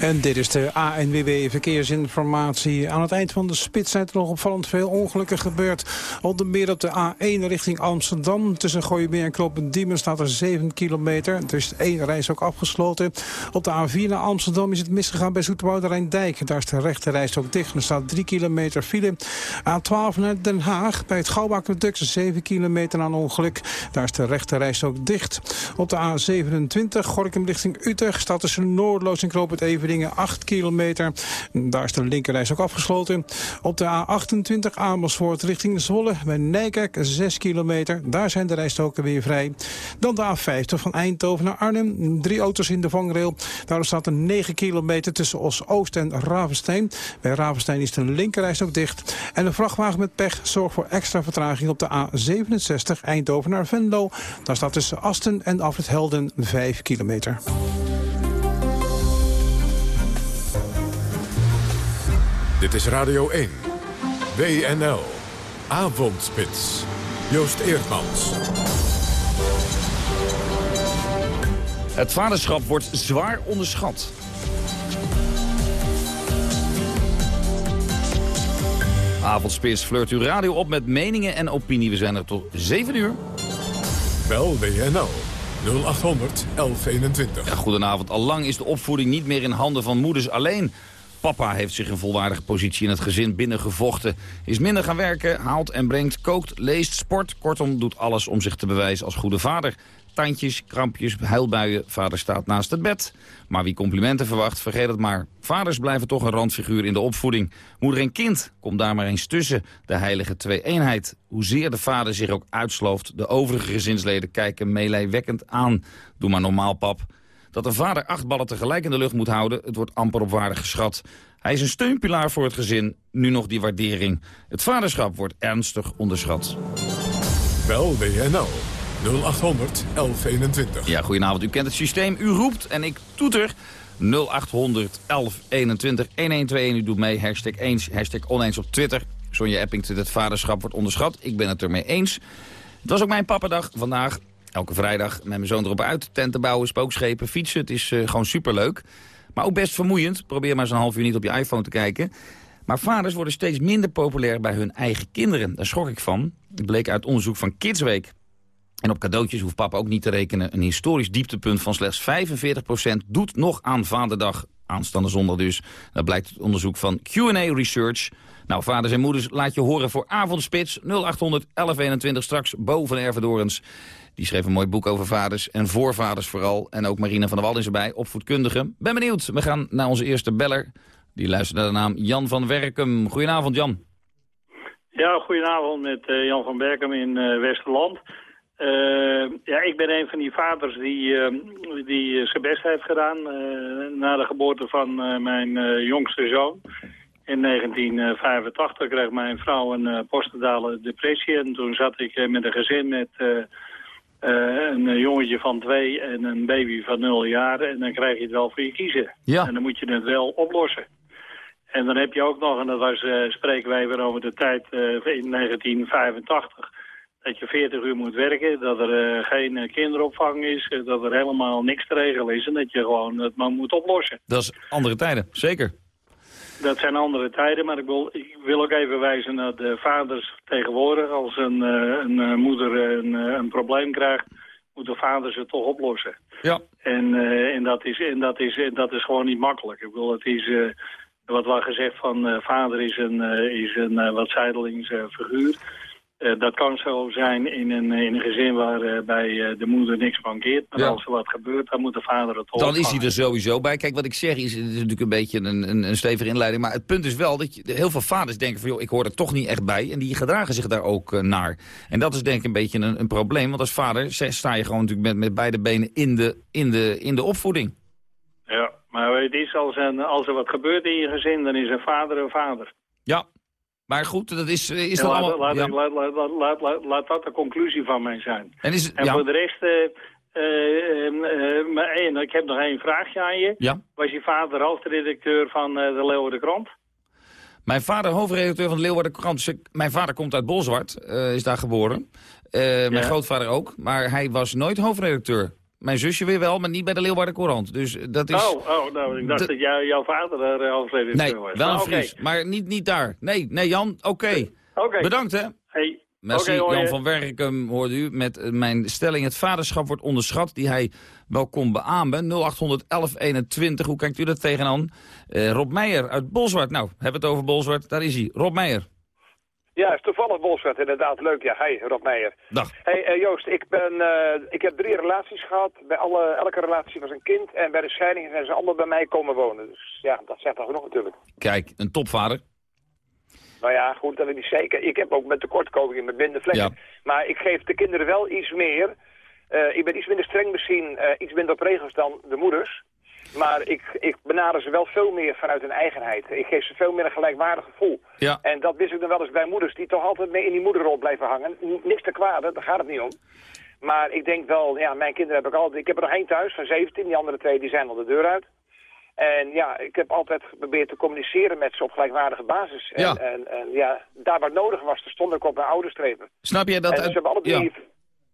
En dit is de ANWB Verkeersinformatie. Aan het eind van de spits zijn er nog opvallend veel ongelukken gebeurd. Onder meer op de A1 richting Amsterdam. Tussen Gooimeer en Kloppendiemen staat er 7 kilometer. Er is één reis ook afgesloten. Op de A4 naar Amsterdam is het misgegaan bij Zoetewoude Rijndijk. Daar is de rechte reis ook dicht. Er staat 3 kilometer file. A12 naar Den Haag bij het Gouwbakkerduk 7 kilometer aan ongeluk. Daar is de rechte reis ook dicht. Op de A27 Gorkum richting Utrecht staat tussen Noordloos en Kloop het even Dingen 8 kilometer. Daar is de linkerreis ook afgesloten. Op de A28 Amersfoort richting Zwolle bij Nijkerk 6 kilometer. Daar zijn de rijstoken weer vrij. Dan de A50 van Eindhoven naar Arnhem. Drie auto's in de vangrail. Daar staat een 9 kilometer tussen Os-Oost en Ravenstein. Bij Ravenstein is de linkerreis ook dicht. En een vrachtwagen met pech zorgt voor extra vertraging op de A67 Eindhoven naar Venlo. Daar staat tussen Asten en Afrit Helden 5 kilometer. Dit is Radio 1. WNL. Avondspits. Joost Eerdmans. Het vaderschap wordt zwaar onderschat. Avondspits flirt uw radio op met meningen en opinie. We zijn er tot 7 uur. Bel WNL 0800 1121. Ja, goedenavond. Allang is de opvoeding niet meer in handen van moeders alleen. Papa heeft zich een volwaardige positie in het gezin binnengevochten. Is minder gaan werken, haalt en brengt, kookt, leest, sport. Kortom, doet alles om zich te bewijzen als goede vader. tandjes, krampjes, huilbuien. Vader staat naast het bed. Maar wie complimenten verwacht, vergeet het maar. Vaders blijven toch een randfiguur in de opvoeding. Moeder en kind, kom daar maar eens tussen. De heilige twee-eenheid. Hoezeer de vader zich ook uitslooft, de overige gezinsleden kijken meelijwekkend aan. Doe maar normaal, pap. Dat een vader acht ballen tegelijk in de lucht moet houden, het wordt amper op waarde geschat. Hij is een steunpilaar voor het gezin, nu nog die waardering. Het vaderschap wordt ernstig onderschat. Bel WNL 0800 1121. Ja, goedenavond. U kent het systeem. U roept en ik toeter 0800 1121 1121. U doet mee. Hashtag eens, hashtag oneens op Twitter. Sonja Epping het vaderschap wordt onderschat. Ik ben het ermee eens. Het was ook mijn pappadag vandaag. Elke vrijdag met mijn zoon erop uit. Tenten bouwen, spookschepen, fietsen. Het is uh, gewoon superleuk. Maar ook best vermoeiend. Probeer maar eens een half uur niet op je iPhone te kijken. Maar vaders worden steeds minder populair bij hun eigen kinderen. Daar schrok ik van. Het bleek uit onderzoek van Kidsweek. En op cadeautjes hoeft papa ook niet te rekenen. Een historisch dieptepunt van slechts 45% doet nog aan vaderdag. Aanstaande zondag dus. Dat blijkt het onderzoek van Q&A Research. Nou, vaders en moeders, laat je horen voor Avondspits 0800 1121 straks boven Ervedorens. Die schreef een mooi boek over vaders en voorvaders vooral. En ook Marina van der Wal is erbij, opvoedkundige. Ben benieuwd. We gaan naar onze eerste beller. Die luistert naar de naam Jan van Werkum. Goedenavond, Jan. Ja, goedenavond met uh, Jan van Werkum in uh, Westerland. Uh, ja, ik ben een van die vaders die, die zijn best heeft gedaan na de geboorte van mijn jongste zoon. In 1985 kreeg mijn vrouw een postnatale depressie en toen zat ik met een gezin met een jongetje van twee en een baby van nul jaar en dan krijg je het wel voor je kiezen. Ja. En dan moet je het wel oplossen. En dan heb je ook nog, en dat was, uh, spreken wij weer over de tijd uh, in 1985, dat je 40 uur moet werken, dat er geen kinderopvang is, dat er helemaal niks te regelen is en dat je gewoon het maar moet oplossen. Dat is andere tijden, zeker. Dat zijn andere tijden, maar ik wil, ik wil ook even wijzen naar de vaders tegenwoordig. Als een, een moeder een, een probleem krijgt, moet de vader ze toch oplossen. Ja. En, en, dat, is, en, dat, is, en dat is gewoon niet makkelijk. Ik wil, het is wat wel gezegd van vader is een, is een wat zijdelings figuur. Dat kan zo zijn in een, in een gezin waarbij de moeder niks mankeert. Maar Ja. als er wat gebeurt, dan moet de vader het toch Dan is hij opvangen. er sowieso bij. Kijk, wat ik zeg is, het is natuurlijk een beetje een, een, een stevige inleiding. Maar het punt is wel dat je, heel veel vaders denken van... joh, ik hoor er toch niet echt bij. En die gedragen zich daar ook eh, naar. En dat is denk ik een beetje een, een probleem. Want als vader sta je gewoon natuurlijk met, met beide benen in de, in, de, in de opvoeding. Ja, maar het is als, een, als er wat gebeurt in je gezin, dan is een vader een vader. Ja, maar goed, dat is, eh, is Ja, allemaal... laat, ja. laat, laat, laat, dat de conclusie van mij zijn. En is het- en ja. voor de rest, eh, eh, maar één, ik heb nog één vraagje aan je. Ja. Was je vader hoofdredacteur van de Leeuwarden Krant? Mijn vader, hoofdredacteur van de Leeuwarden Krant. Mijn vader komt uit Bolzwart, is daar geboren. Mijn grootvader ook, maar hij was nooit hoofdredacteur. Mijn zusje weer wel, maar niet bij de Leeuwarden Courant. Dus dat is... Oh, oh, nou, ik dacht Dat- dat jou- jouw vader daar uh, hoofdredacteur nee, was. wel een Maar oké. Fries, maar niet, niet daar. Nee, nee Jan, oké. Oké. Bedankt hè. Hey. Merci, Jan van Werkum hoorde u met eh, mijn stelling. Het vaderschap wordt onderschat, die hij wel kon beamen. 081121, hoe kijkt u dat tegenaan? Eh Rob Meijer uit Bolzwart. Nou, hebben we het over Bolzwart, daar is hij. Rob Meijer. Ja, is toevallig Bolsward, inderdaad. Leuk, ja. Hey, Rob Meijer. Dag. Hey, eh, Joost, ik, ben, eh, ik heb drie relaties gehad. Bij alle, elke relatie was een kind. En bij de scheiding zijn ze allemaal bij mij komen wonen. Dus ja, dat zegt al genoeg natuurlijk. Kijk, een topvader. Nou ja, goed, dat weet ik niet zeker. Ik heb ook met tekortkomingen, met blinde vlekken. Ja. Maar ik geef de kinderen wel iets meer. Eh, ik ben iets minder streng misschien, iets minder op regels dan de moeders. Maar ik, ik benader ze wel veel meer vanuit hun eigenheid. Ik geef ze veel meer een gelijkwaardig gevoel. Ja. En dat wist ik dan wel eens bij moeders die toch altijd mee in die moederrol blijven hangen. Niks te kwade, daar gaat het niet om. Maar ik denk wel, ja, mijn kinderen heb ik altijd... Ik heb er nog één thuis van 17, die andere twee die zijn al de deur uit. En ja, ik heb altijd geprobeerd te communiceren met ze op gelijkwaardige basis. En, Ja. en, en ja, daar waar nodig was, daar stond ik op mijn ouders strepen. Snap jij dat... En ze hebben alle drie, ja.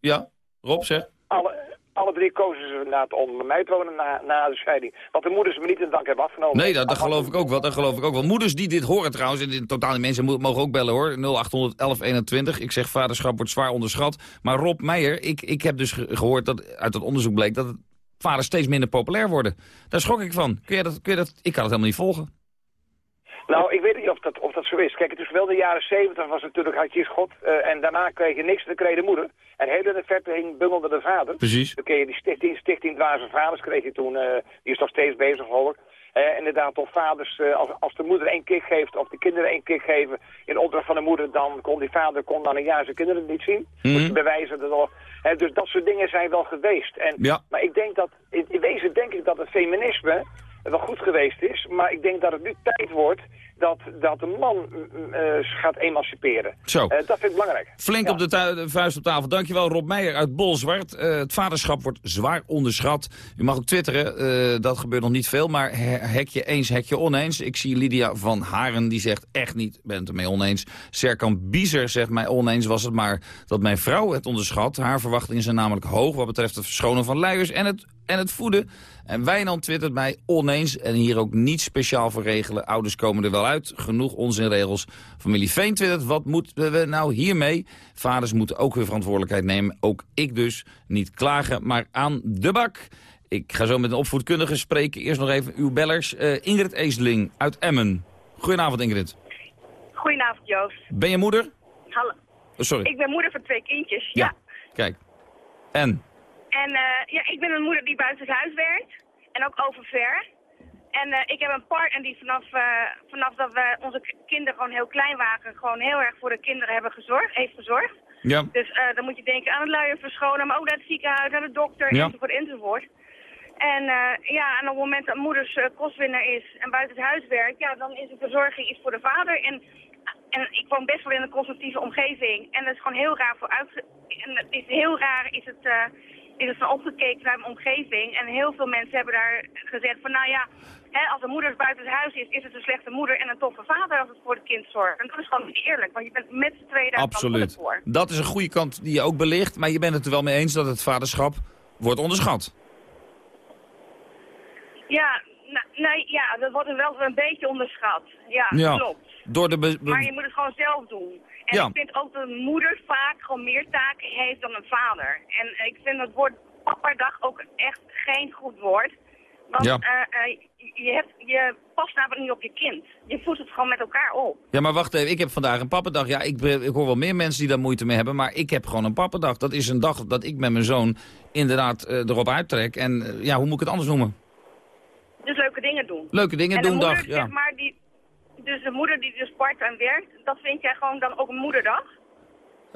ja, Rob zeg. alle, alle drie kozen ze inderdaad om bij mij te wonen na, na de scheiding. Wat de moeders me niet in dank hebben afgenomen. Nee, dat, dat geloof ik ook wel. Dat geloof ik ook wel. Moeders die dit horen trouwens, en in totaal die mensen mo- mogen ook bellen hoor. 0800 1121. Ik zeg vaderschap wordt zwaar onderschat. Maar Rob Meijer, ik, ik heb dus ge- gehoord dat uit het onderzoek bleek dat vaders steeds minder populair worden. Daar schrok ik van. Kun je dat, kun je dat, ik kan het helemaal niet volgen. Nou, ik weet niet of dat, of dat zo is. Kijk, het is wel de jaren zeventig was natuurlijk had je God. eh, en daarna kreeg je niks, dan kreeg de moeder. En heel in de verte hing bungelde de vader. Precies. Dan kreeg je die stichting, stichting Dwaze Vaders kreeg je toen. eh, die is nog steeds bezig, ik. Eh, inderdaad, of vaders, als, als de moeder één kick geeft of de kinderen één kick geven in opdracht van de moeder, dan kon die vader kon dan een jaar zijn kinderen niet zien. Moest je bewijzen dat al. Dus dat soort dingen zijn wel geweest. En, Ja. Maar ik denk dat, in, in wezen denk ik dat het feminisme wel goed geweest is. Maar ik denk dat het nu tijd wordt dat, dat de man mm, eh, gaat emanciperen. Zo. Eh, dat vind ik belangrijk. Flink op de, vuist op tafel. Dankjewel Rob Meijer uit Bolzwart. Eh, het vaderschap wordt zwaar onderschat. U mag ook twitteren, dat gebeurt nog niet veel. Maar he- hekje eens, hekje oneens. Ik zie Lydia van Haren, die zegt echt niet, ben het ermee oneens. Serkan Biezer zegt mij oneens was het maar dat mijn vrouw het onderschat. Haar verwachtingen zijn namelijk hoog wat betreft het verschonen van luiers en het, en het voeden. En Wijnand twittert mij oneens en hier ook niet speciaal voor regelen. Ouders komen er wel uit, genoeg onzinregels. Familie Veen twittert, wat moeten we nou hiermee? Vaders moeten ook weer verantwoordelijkheid nemen. Ook ik dus. Niet klagen, maar aan de bak. Ik ga zo met een opvoedkundige spreken. Eerst nog even uw bellers. Eh, Ingrid Eesdeling uit Emmen. Goedenavond Ingrid. Goedenavond, Joost. Ben je moeder? Hallo. Oh, sorry. Ik ben moeder van twee kindjes. Ja. Kijk. En? En eh, ja, ik ben een moeder die buiten het huis werkt. En ook overver. En eh, ik heb een partner die vanaf, eh, vanaf dat we onze kinderen gewoon heel klein waren... gewoon heel erg voor de kinderen hebben gezorgd, heeft gezorgd. Ja. Dus dan moet je denken aan het luier verschonen, maar ook naar het ziekenhuis, naar de dokter, Ja. enzovoort, enzovoort. En ja, en op het moment dat moeders kostwinner is en buiten het huis werkt, ja, dan is de verzorging iets voor de vader. En, en ik woon best wel in een conservatieve omgeving. En dat is gewoon heel raar voor uitge... En het is heel raar is het, is het van opgekeken naar mijn omgeving. En heel veel mensen hebben daar gezegd van, nou ja, hè, als een moeder buiten het huis is, is het een slechte moeder en een toffe vader als het voor het kind zorgt. En dat is gewoon niet eerlijk, want je bent met z'n tweeën daar Absoluut. voor. Dat is een goede kant die je ook belicht. Maar je bent het er wel mee eens dat het vaderschap wordt onderschat. Ja, nee, ja, dat wordt wel een beetje onderschat. Ja, klopt. Door de Maar je moet het gewoon zelf doen. En Ja. ik vind ook dat een moeder vaak gewoon meer taken heeft dan een vader. En ik vind het woord papperdag ook echt geen goed woord. Want Ja. eh, eh, je, hebt, je past namelijk niet op je kind. Je voedt het gewoon met elkaar op. Ja, maar wacht even. Ik heb vandaag een pappendag. Ja, ik, ik hoor wel meer mensen die daar moeite mee hebben. Maar ik heb gewoon een pappendag. Dat is een dag dat ik met mijn zoon inderdaad eh, erop uittrek. En ja, hoe moet ik het anders noemen? Dus leuke dingen doen. Leuke dingen doen moeder, dag, ja. Zeg maar, die, dus de moeder die dus part-time werkt, dat vind jij gewoon dan ook een moederdag?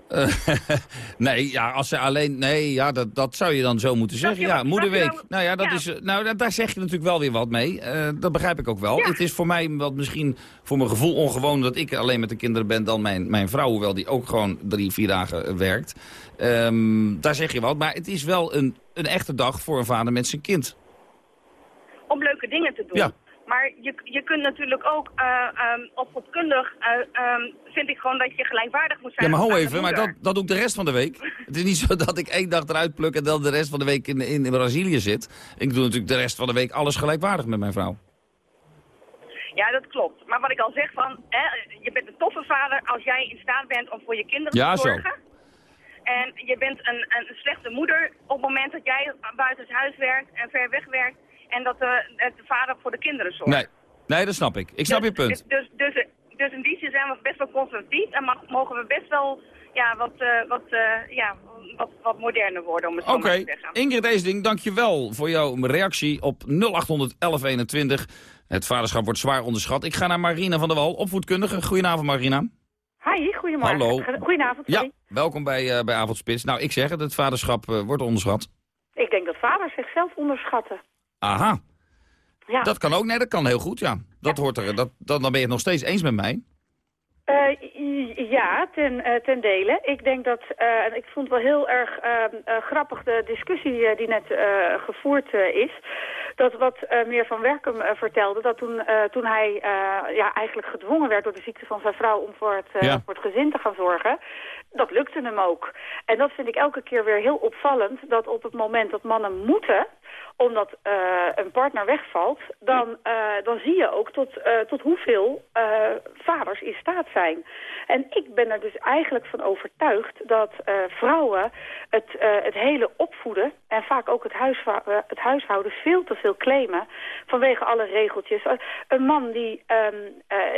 Eh, nee, ja, als ze alleen... Nee, ja, dat, dat zou je dan zo moeten zeggen. je Ja, moederweek. je Nou ja, dat Ja. is, eh, nou, da- daar zeg je natuurlijk wel weer wat mee. Eh, dat begrijp ik ook wel. Het is voor mij wat misschien voor mijn gevoel ongewoon... dat ik alleen met de kinderen ben dan mijn, mijn vrouw... hoewel die ook gewoon drie, vier dagen werkt. Ehm, daar zeg je wat. Maar het is wel een, een echte dag voor een vader met zijn kind. Om leuke dingen te doen. Ja. Maar je, je kunt natuurlijk ook uh, um, opvoedkundig, uh, um, vind ik gewoon dat je gelijkwaardig moet zijn. Ja, maar ho aan de even, maar dat, dat doe ik de rest van de week. Het is niet zo dat ik één dag eruit pluk en dan de rest van de week in, in, in Brazilië zit. Ik doe natuurlijk de rest van de week alles gelijkwaardig met mijn vrouw. Ja, dat klopt. Maar wat ik al zeg van, hè, je bent een toffe vader als jij in staat bent om voor je kinderen Ja, te zo. zorgen. En je bent een, een slechte moeder op het moment dat jij buiten het huis werkt en ver weg werkt. En dat de, de vader voor de kinderen zorgt. Nee, nee dat snap ik. Ik snap je punt. Dus, dus, dus, dus in die zin zijn we best wel conservatief en mag, mogen we best wel ja, wat, eh, wat, eh, ja, wat, wat moderner worden, om het zo Oké, maar te zeggen. Ingrid Eesding, dankjewel voor jouw reactie op 0800 1121. Het vaderschap wordt zwaar onderschat. Ik ga naar Marina van der Wal, opvoedkundige. Goedenavond Marina. Hi, goedemorgen. Hallo. Goedenavond. Ja, sorry. welkom bij, eh, bij Avondspits. Nou, ik zeg het, het vaderschap eh, wordt onderschat. Ik denk dat vaders zichzelf onderschatten. Aha, Ja. dat kan ook. Nee, dat kan heel goed, ja. Dat hoort er, dat, dan, dan ben je het nog steeds eens met mij. Eh, ja, ten, eh, ten dele. Ik denk dat, eh, ik vond wel heel erg eh, eh, grappig de discussie die net gevoerd is. Dat wat meneer Van Werkum vertelde, dat toen, toen hij ja, eigenlijk gedwongen werd door de ziekte van zijn vrouw om voor het, Ja. voor het gezin te gaan zorgen, dat lukte hem ook. En dat vind ik elke keer weer heel opvallend, dat op het moment dat mannen moeten, omdat eh, een partner wegvalt, dan, eh, dan zie je ook tot, eh, tot hoeveel vaders in staat zijn. En ik ben er dus eigenlijk van overtuigd dat vrouwen het, het hele opvoeden en vaak ook het, het huishouden veel te veel claimen vanwege alle regeltjes. Een man die, ehm,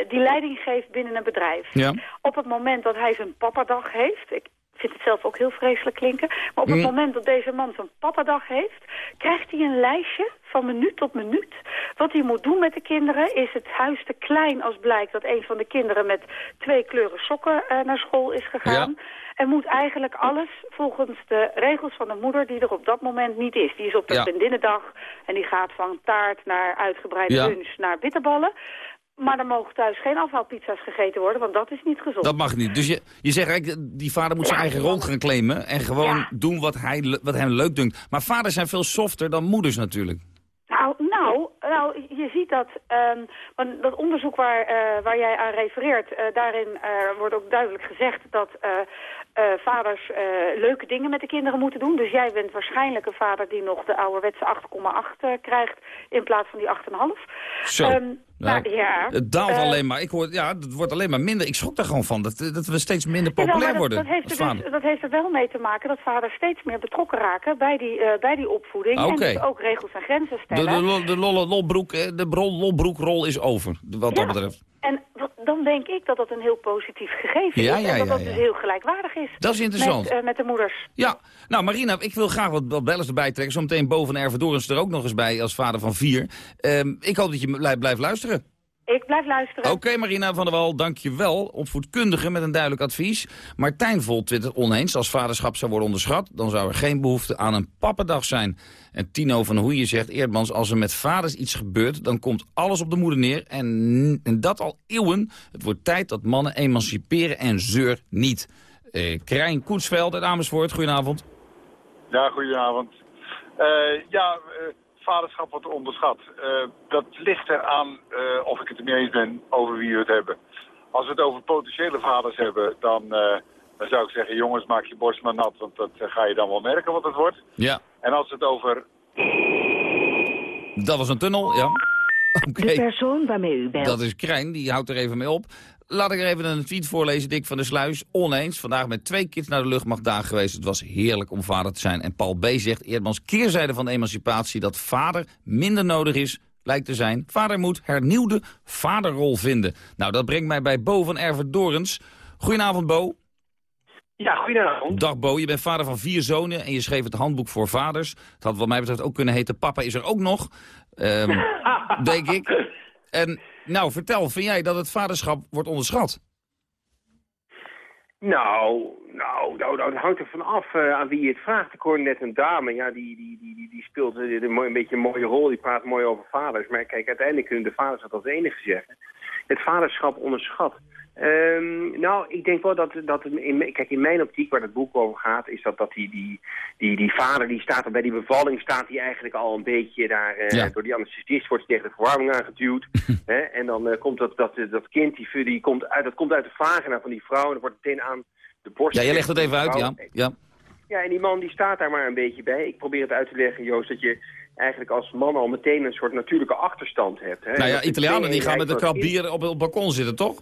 die leiding geeft binnen een bedrijf. Ja. Op het moment dat hij zijn papadag heeft, ik, vind het zelf ook heel vreselijk klinken. Maar op het Mm. moment dat deze man zijn papadag heeft... krijgt hij een lijstje van minuut tot minuut. Wat hij moet doen met de kinderen. Is het huis te klein als blijkt dat een van de kinderen... met twee kleuren sokken eh, naar school is gegaan. En moet eigenlijk alles volgens de regels van de moeder... die er op dat moment niet is. Die is op de Ja. vriendinnendag en die gaat van taart naar uitgebreide Ja. lunch naar bitterballen. Maar er mogen thuis geen afhaalpizza's gegeten worden, want dat is niet gezond. Dat mag niet. Dus je, je zegt eigenlijk, die vader moet zijn eigen rol gaan claimen... en gewoon doen wat, hij, wat hem leuk dunkt. Maar vaders zijn veel softer dan moeders natuurlijk. Nou, nou, nou, je ziet dat, ehm, want dat onderzoek waar, eh, waar jij aan refereert, eh, daarin eh, wordt ook duidelijk gezegd dat vaders leuke dingen met de kinderen moeten doen. Dus jij bent waarschijnlijk een vader die nog de ouderwetse 8,8 eh, krijgt in plaats van die 8,5. Zo. Ehm, Nou, maar ja, het daalt eh, alleen maar. Ik hoor, ja, het wordt alleen maar minder. Ik schrok daar gewoon van. Dat, dat we steeds minder populair dat, worden dat, heeft er dus, dat heeft er wel mee te maken dat vaders steeds meer betrokken raken bij die, eh, bij die opvoeding. Ah, En dus ook regels en grenzen De, stellen. de, lol- de, lolbroek, eh, de brol- lolbroekrol is over, wat dat betreft. En dan denk ik dat dat een heel positief gegeven Ja, is. ja, en dat ja, dat dus heel gelijkwaardig is. Dat is interessant. Met, eh, met de moeders. Ja, nou Marina, ik wil graag wat, wat bellers erbij trekken. Zometeen boven Erve Dorens er ook nog eens bij als vader van vier. Ehm, ik hoop dat je blij- blijft luisteren. Ik blijf luisteren. Oké Marina van der Wal, dank je wel. Opvoedkundige met een duidelijk advies. Martijn Vol twittert oneens. Als vaderschap zou worden onderschat, dan zou er geen behoefte aan een pappendag zijn. En Tino van Hoeien zegt, Eerdmans, als er met vaders iets gebeurt... dan komt alles op de moeder neer. En, en dat al eeuwen. Het wordt tijd dat mannen emanciperen en zeur niet. Eh Krijn Koetsveld uit Amersfoort, goedenavond. Ja, goedenavond. Eh, ja, eh, vaderschap wordt onderschat. Eh, dat ligt eraan eh of ik het ermee eens ben over wie we het hebben. Als we het over potentiële vaders hebben, dan, eh, dan zou ik zeggen... jongens, maak je borst maar nat, want dat ga je dan wel merken wat het wordt. Ja, En als we het over... dat was een tunnel, ja. Oké. De persoon waarmee u belt. Dat is Krijn, die houdt er even mee op. Laat ik er even een tweet voorlezen, Dick van der Sluis. Oneens, vandaag met twee kids naar de luchtmacht daar geweest. Het was heerlijk om vader te zijn. En Paul B. zegt, Eerdmans keerzijde van de emancipatie... dat vader minder nodig is, lijkt te zijn. Vader moet hernieuwde vaderrol vinden. Nou, dat brengt mij bij Bo van Erver Dorens. Goedenavond, Bo. Ja, goedenavond. Dag Bo, je bent vader van vier zonen en je schreef het handboek voor vaders. Het had wat mij betreft ook kunnen heten Papa is er ook nog, Ehm, denk ik. En nou, vertel, vind jij dat het vaderschap wordt onderschat? Nou, nou, nou, nou, het hangt er van af eh, aan wie je het vraagt. Ik hoorde net een dame, ja, die, die, die, die, speelt een, een beetje een mooie rol. Die praat mooi over vaders. Maar kijk, uiteindelijk kunnen de vaders dat als enige zeggen. Het vaderschap onderschat. Ehm, nou, ik denk wel dat, dat in, kijk, in mijn optiek, waar het boek over gaat, is dat, dat die, die, die, die vader, die staat er bij die bevalling, staat hij eigenlijk al een beetje daar, eh, Ja. door die anesthesist wordt tegen de verwarming aangeduwd. hè, en dan eh, komt dat, dat, dat kind, die, die komt uit, dat komt uit de vagina van die vrouw en dan wordt meteen aan de borst. Ja, je legt het even uit, ja. ja. Ja, en die man die staat daar maar een beetje bij. Ik probeer het uit te leggen, Joost, dat je eigenlijk als man al meteen een soort natuurlijke achterstand hebt. Hè? Nou ja, Italianen die gaan met een kind. bier op het balkon zitten, toch?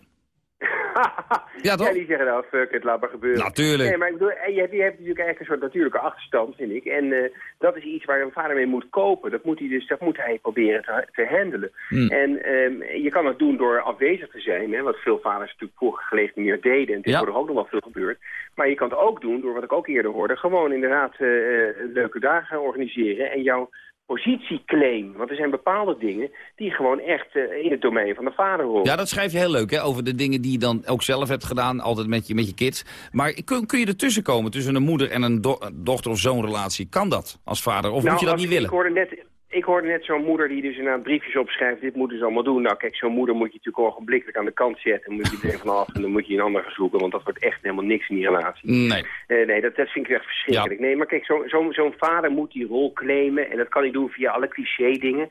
Ja, die zeggen nou, fuck it, laat maar gebeuren. Natuurlijk. Nee, maar ik bedoel, en je, hebt, je hebt natuurlijk eigenlijk een soort natuurlijke achterstand, vind ik. En eh, dat is iets waar een vader mee moet kopen. Dat moet hij, dus, dat moet hij proberen te, te handelen. Hmm. En ehm, je kan dat doen door afwezig te zijn, hè, wat veel vaders natuurlijk vroeger gelegen meer deden. En tegenwoordig ook nog wel veel gebeurt. Maar je kan het ook doen door, wat ik ook eerder hoorde, gewoon inderdaad eh, eh, leuke dagen organiseren en jouw positieclaim. Want er zijn bepaalde dingen die gewoon echt eh, in het domein van de vader horen. Ja, dat schrijf je heel leuk, hè? Over de dingen die je dan ook zelf hebt gedaan, altijd met je, met je kids. Maar kun, kun je ertussen komen tussen een moeder en een do- dochter- of zoonrelatie? Kan dat als vader? Of Nou, moet je dat niet willen? Ik hoorde net, ik hoorde net zo'n moeder die dus inderdaad briefjes opschrijft. Dit moeten ze allemaal doen. Nou kijk, zo'n moeder moet je natuurlijk ogenblikkelijk aan de kant zetten. Dan moet je er vanaf en dan moet je een ander gaan zoeken. Want dat wordt echt helemaal niks in die relatie. Nee. Eh, nee, dat, dat vind ik echt verschrikkelijk. Nee, maar kijk, zo'n zo, zo'n vader moet die rol claimen. En dat kan hij doen via alle cliché dingen.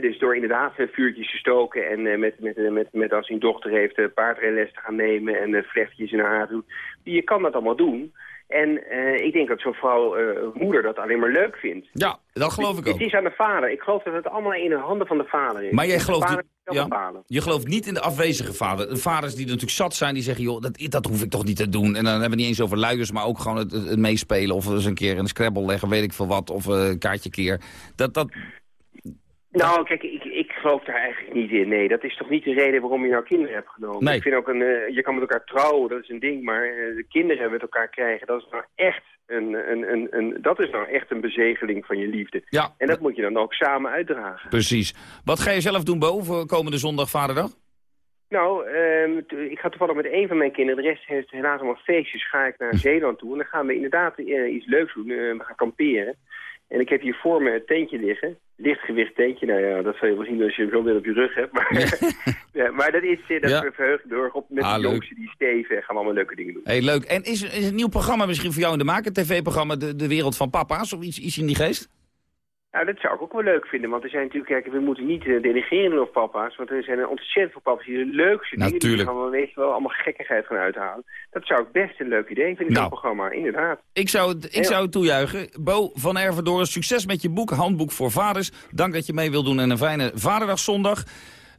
Dus door inderdaad eh, vuurtjes te stoken en eh, met, met, eh, met, met als hij een dochter heeft eh, paardrijles te gaan nemen en eh, vlechtjes in haar haar doen. Je kan dat allemaal doen. En ik denk dat zo'n vrouw, moeder, dat alleen maar leuk vindt. Ja, dat geloof ik Het ook. is aan de vader. Ik geloof dat het allemaal in de handen van de vader is. Maar jij gelooft, vader ja, je gelooft niet in de afwezige vader. De vaders die natuurlijk zat zijn, die zeggen... joh, dat, dat hoef ik toch niet te doen. En dan hebben we niet eens over luiers, maar ook gewoon het, het- het meespelen... of eens een keer een scrabble leggen, weet ik veel wat. Of een kaartje keer. Dat, dat, Nou, kijk, ik, ik geloof daar eigenlijk niet in. Nee, dat is toch niet de reden waarom je nou kinderen hebt genomen. Nee. Ik vind ook, een, eh, je kan met elkaar trouwen, dat is een ding. Maar de kinderen met elkaar krijgen, dat is nou echt een, een, een, een, dat is nou echt een bezegeling van je liefde. Ja. En dat moet je dan ook samen uitdragen. precies. Wat ga je zelf doen, Bo, voor komende zondag, vaderdag? Nou, ehm, ik ga toevallig met een van mijn kinderen, de rest heeft helaas allemaal feestjes, ga ik naar Zeeland toe. En dan gaan we inderdaad eh, iets leuks doen. We gaan kamperen. En ik heb hier voor me een tentje liggen. Lichtgewicht tentje. Nou ja, dat zal je wel zien als je hem zo weer op je rug hebt. Maar, ja, maar dat is, eh, dat Ja. verheugt me erg op. Met Ah, de jongsten die steven gaan we allemaal leuke dingen doen. Hey, leuk. En is, is een nieuw programma misschien voor jou in de maak? Een tv-programma de, de Wereld van Papa's? Of iets, iets in die geest? Nou, dat zou ik ook wel leuk vinden. Want er zijn natuurlijk, kijk, we moeten niet eh, delegeren op papa's. Want er zijn er ontzettend veel papa's die de leukste dingen Natuurlijk. die gaan we weet je wel allemaal gekkigheid gaan uithalen. Dat zou ik best een leuk idee vinden, Nou. zo'n programma, inderdaad. Ik zou, het- ik zou het toejuichen. Bo van Ervendoren, succes met je boek Handboek voor Vaders. Dank dat je mee wilt doen en een fijne Vaderdagszondag.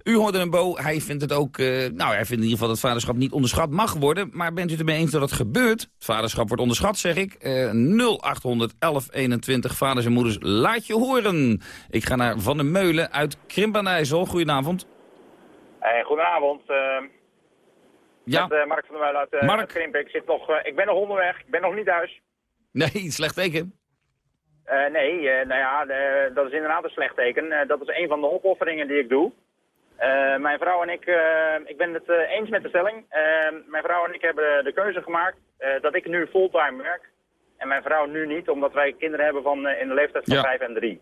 U hoorde een Bo, hij vindt het ook... eh, nou, hij vindt in ieder geval dat vaderschap niet onderschat mag worden. Maar bent u het ermee eens dat het gebeurt? Het vaderschap wordt onderschat, zeg ik. Eh 0800 1121, vaders en moeders, laat je horen. Ik ga naar Van der Meulen uit Krimpanijssel. Goedenavond. Hey, goedenavond. eh, Ja. Met, eh, Mark van der Meulen uit eh, Mark. uit Grimpen. Ik, zit nog, eh, ik ben nog onderweg. Ik ben nog niet thuis. Nee, slecht teken. Eh, nee, eh, nou ja, eh, dat is inderdaad een slecht teken. Eh, dat is een van de opofferingen die ik doe. Eh, mijn vrouw en ik, eh, ik ben het eh, eens met de stelling. Mijn vrouw en ik hebben de keuze gemaakt dat ik nu fulltime werk. En mijn vrouw nu niet, omdat wij kinderen hebben van, in de leeftijd van Ja. 5 en 3.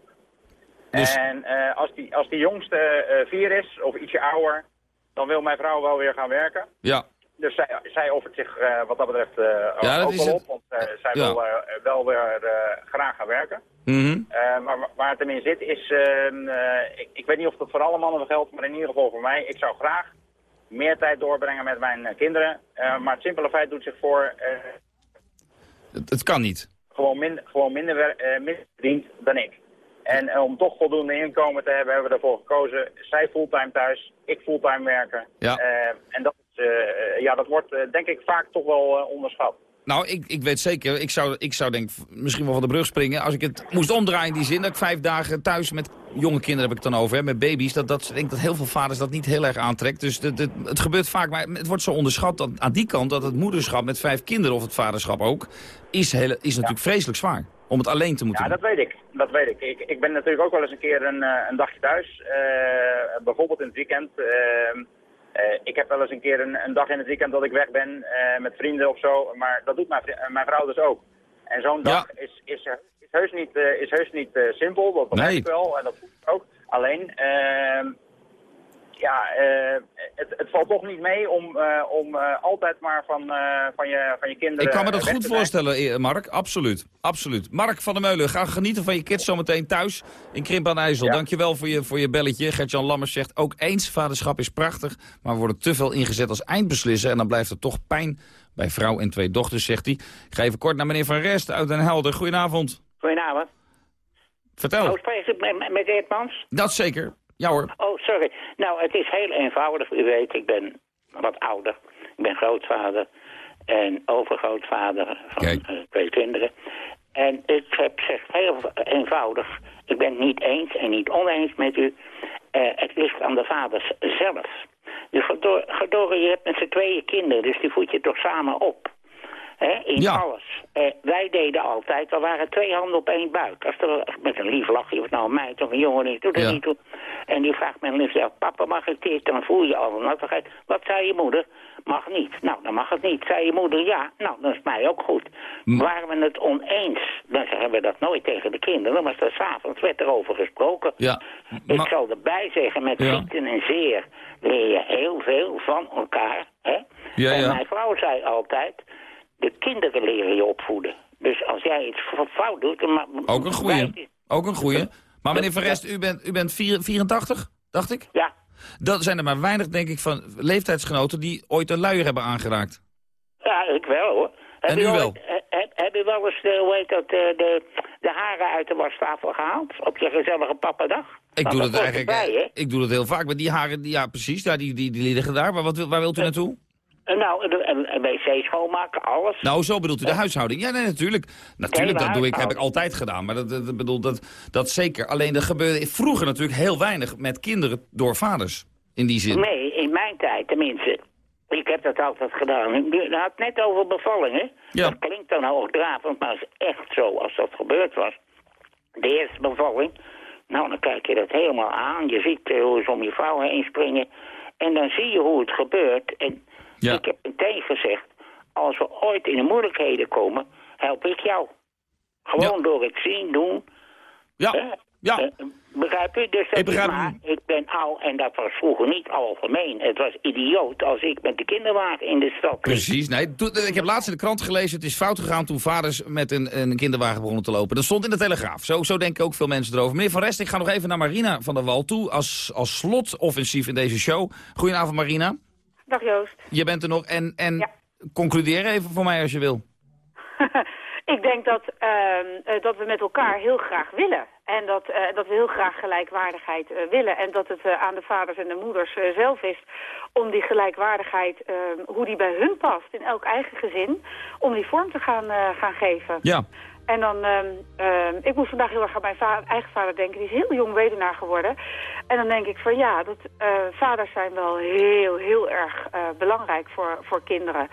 Dus- En als, die, als die jongste eh, vier is, of ietsje ouder, dan wil mijn vrouw wel weer gaan werken. Ja. Dus zij, zij offert zich eh, wat dat betreft eh, Ja, dat ook wel op, want eh, zij Ja. wil wel weer graag gaan werken. Mhm. Maar wa- waar het hem in zit is, ehm, eh, ik, ik weet niet of dat voor alle mannen geldt, maar in ieder geval voor mij. Ik zou graag meer tijd doorbrengen met mijn kinderen. Maar het simpele feit doet zich voor Het, het kan niet. gewoon, min, gewoon minder, minder verdient dan ik. En om toch voldoende inkomen te hebben, hebben we ervoor gekozen. Zij fulltime thuis, ik fulltime werken. Ja. En dat, ja, dat wordt eh, denk ik vaak toch wel eh, onderschat. Nou, ik, ik weet zeker, ik zou, ik zou denk ik misschien wel van de brug springen... als ik het moest omdraaien in die zin, dat ik vijf dagen thuis met jonge kinderen heb ik het dan over, hè, met baby's... Dat, dat, ik denk dat heel veel vaders dat niet heel erg aantrekt. Dus het, het, het gebeurt vaak, maar het wordt zo onderschat dat, aan die kant... dat het moederschap met vijf kinderen, of het vaderschap ook, is, is natuurlijk vreselijk zwaar. Om het alleen te moeten Ja, doen. dat weet ik. Dat weet ik. ik. Ik ben natuurlijk ook wel eens een keer een, eh, een dagje thuis. eh, bijvoorbeeld in het weekend. Ehm, eh, ik heb wel eens een keer een, een dag in het weekend dat ik weg ben eh, met vrienden of zo. Maar dat doet mijn, eh, mijn vrouw dus ook. En zo'n dag is, is, is heus niet, is heus niet simpel. Dat begrijp Nee. ik wel en dat voel ik ook. Alleen, ehm, ja, eh, het, het valt toch niet mee om, eh, om eh, altijd maar van, eh, van, je, van je kinderen Ik kan me dat goed voorstellen, Mark. Absoluut. Absoluut. Mark van der Meulen, ga genieten van je kids zometeen thuis in Krimp aan IJssel. Dankjewel voor je, voor je belletje. Gert-Jan Lammers zegt ook eens, vaderschap is prachtig, maar we worden te veel ingezet als eindbeslisser. En dan blijft er toch pijn bij vrouw en twee dochters, zegt hij. Ik ga even kort naar meneer Van Rest uit Den Helder. Goedenavond. Goedenavond. Vertel. Oh, spreek ik met, met Eerdmans? Dat zeker. Ja hoor. Oh, sorry. Nou, het is heel eenvoudig. U weet, ik ben wat ouder. Ik ben grootvader en overgrootvader van eh, twee kinderen. En ik heb gezegd heel eenvoudig, ik ben het niet eens en niet oneens met u. Eh, het ligt aan de vaders zelf. Dus gedoren, je hebt met z'n tweeën kinderen, dus die voed je toch samen op. Hè, in Ja. alles. Eh, wij deden altijd, er waren twee handen op één buik. Als er met een lief lachje, of nou een meid of een jongen is, doet er Ja. niet toe. En die vraagt een lief, papa mag ik dit? Dan voel je al een nattigheid. Wat zei je moeder? Mag niet. Nou, dan mag het niet. Zei je moeder ja? Nou, dan is mij ook goed. Waren we het oneens, dan zeggen we dat nooit tegen de kinderen. Maar er s'avonds werd erover gesproken. Ja. Ik zal erbij zeggen, met Ja. ziekten en zeer leer je heel veel van elkaar. Hè? Ja, en mijn vrouw zei altijd, de kinderen leren je opvoeden. Dus als jij iets fout doet... Dan Ook een goeie. Ook een goeie. Maar meneer Van Rest, u bent, u bent vier- 84, dacht ik? Ja. Dat zijn er maar weinig, denk ik, van leeftijdsgenoten die ooit een luier hebben aangeraakt. Ja, ik wel hoor. En je u wel? he- he- heb je wel eens, de, hoe heet dat, de, de, de haren uit de wastafel gehaald? Op je gezellige pappadag? Ik Nou, doe dat eigenlijk ik doe dat heel vaak. Maar die haren, die- ja precies, ja, die, die, die liggen daar. Maar wat, wil- waar wilt u naartoe? En nou, wc schoonmaken, alles. Nou, zo bedoelt u de huishouding. Ja, nee, natuurlijk. Natuurlijk, dat doe ik, heb ik altijd gedaan. Maar dat, dat, dat bedoel, dat, dat zeker. Alleen er gebeurde vroeger natuurlijk heel weinig met kinderen door vaders. In die zin. Nee, in mijn tijd tenminste. Ik heb dat altijd gedaan. U had het net over bevallingen. Ja. Dat klinkt dan hoogdravend, maar het is echt zo als dat gebeurd was. De eerste bevalling, nou dan kijk je dat helemaal aan. Je ziet eh, hoe ze om je vrouw heen springen. En dan zie je hoe het gebeurt. En ik heb meteen gezegd, als we ooit in de moeilijkheden komen, help ik jou. Gewoon door het zien, doen. Ja, ja. begrijp je? Dus dat Ik begrijp maar ik ben oud en dat was vroeger niet algemeen. Het was idioot als ik met de kinderwagen in de stad. Precies. Nee, toen- ik heb laatst in de krant gelezen, het is fout gegaan toen vaders met een, een kinderwagen begonnen te lopen. Dat stond in de Telegraaf. Zo, zo denken ook veel mensen erover. Meneer Van Rest, ik ga nog even naar Marina van der Wal toe als, als slotoffensief in deze show. Goedenavond Marina. Dag Joost. Je bent er nog en, en concludeer even voor mij als je wil. Ik denk dat, ehm, eh, dat we met elkaar heel graag willen. En dat, eh, dat we heel graag gelijkwaardigheid eh, willen. En dat het aan de vaders en de moeders zelf is om die gelijkwaardigheid, ehm, hoe die bij hun past, in elk eigen gezin, om die vorm te gaan, gaan geven. Ja. En dan, ehm, ehm, ik moest vandaag heel erg aan mijn va- eigen vader denken. Die is heel jong weduwnaar geworden. En dan denk ik van ja, dat, eh, vaders zijn wel heel, heel erg eh, belangrijk voor, voor kinderen.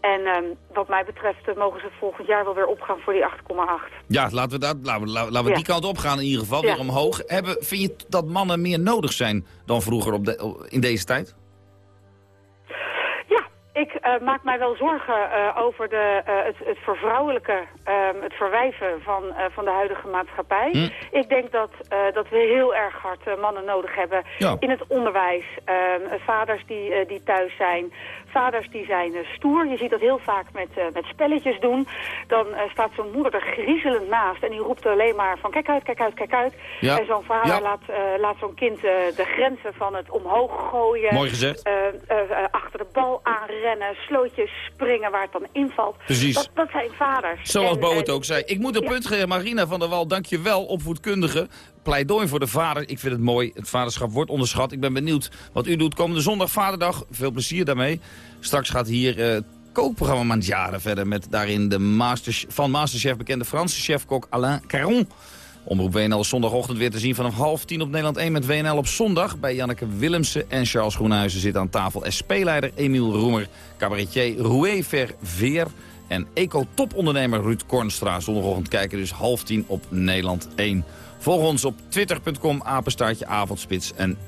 En ehm, wat mij betreft eh, mogen ze volgend jaar wel weer opgaan voor die 8,8. Ja, laten we, dat, laten we, laten we Ja. die kant op gaan in ieder geval, Ja. weer omhoog. Hebben, vind je dat mannen meer nodig zijn dan vroeger op de, in deze tijd? Ik eh, maak mij wel zorgen eh, over de, eh, het, het vervrouwelijke, ehm, het verwijven van, van de huidige maatschappij. Hm. Ik denk dat, dat we heel erg hard mannen nodig hebben Ja. in het onderwijs. Ehm, eh, vaders die, die thuis zijn. Vaders die zijn eh, stoer. Je ziet dat heel vaak met, eh, met spelletjes doen. Dan eh, staat zo'n moeder er griezelend naast en die roept alleen maar van kijk uit, kijk uit, kijk uit. Ja. En zo'n vader Ja. laat, laat zo'n kind de grenzen van het omhoog gooien. Mooi gezegd. Achter de bal aanrennen, slootjes springen waar het dan invalt. Precies. Dat, dat zijn vaders. Zoals En, Bo het ook zei. Ik moet een punt geven, Marina van der Wal, dank je wel, opvoedkundige. Pleidooi voor de vader. Ik vind het mooi. Het vaderschap wordt onderschat. Ik ben benieuwd wat u doet komende zondag, vaderdag. Veel plezier daarmee. Straks gaat hier eh, het kookprogramma Mangiare verder met daarin de master, van Masterchef bekende Franse chefkok Alain Caron. Omroep WNL zondagochtend weer te zien vanaf half tien op Nederland 1 met WNL op zondag. Bij Janneke Willemsen en Charles Groenhuizen zit aan tafel SP-leider Emiel Roemer, cabaretier Roué Verveer en eco-topondernemer Ruud Kornstra. Zondagochtend kijken dus half tien op Nederland 1. Volg ons op twitter.com, apenstaartje avondspits en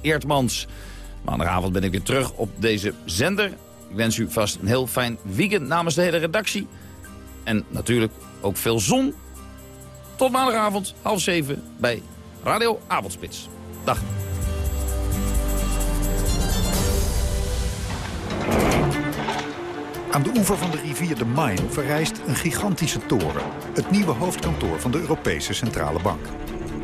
Eertmans. Maandagavond ben ik weer terug op deze zender. Ik wens u vast een heel fijn weekend namens de hele redactie. En natuurlijk ook veel zon. Tot maandagavond, half zeven, bij Radio Avondspits. Dag. Aan de oever van de rivier de Main verrijst een gigantische toren. Het nieuwe hoofdkantoor van de Europese Centrale Bank.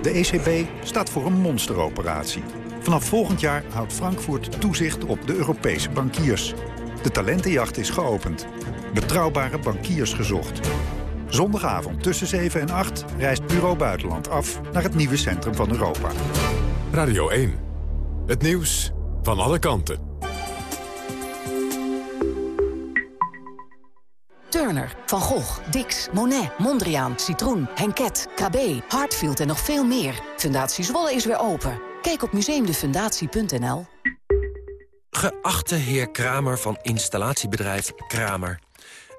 De ECB staat voor een monsteroperatie. Vanaf volgend jaar houdt Frankfurt toezicht op de Europese bankiers. De talentenjacht is geopend. Betrouwbare bankiers gezocht. Zondagavond tussen 7 en 8 reist Bureau Buitenland af naar het nieuwe centrum van Europa. Radio 1. Het nieuws van alle kanten. Turner, Van Gogh, Dix, Monet, Mondriaan, Citroen, Henket, KB, Hartfield en nog veel meer. Fundatie Zwolle is weer open. Kijk op museumdefundatie.nl. Geachte heer Kramer van installatiebedrijf Kramer.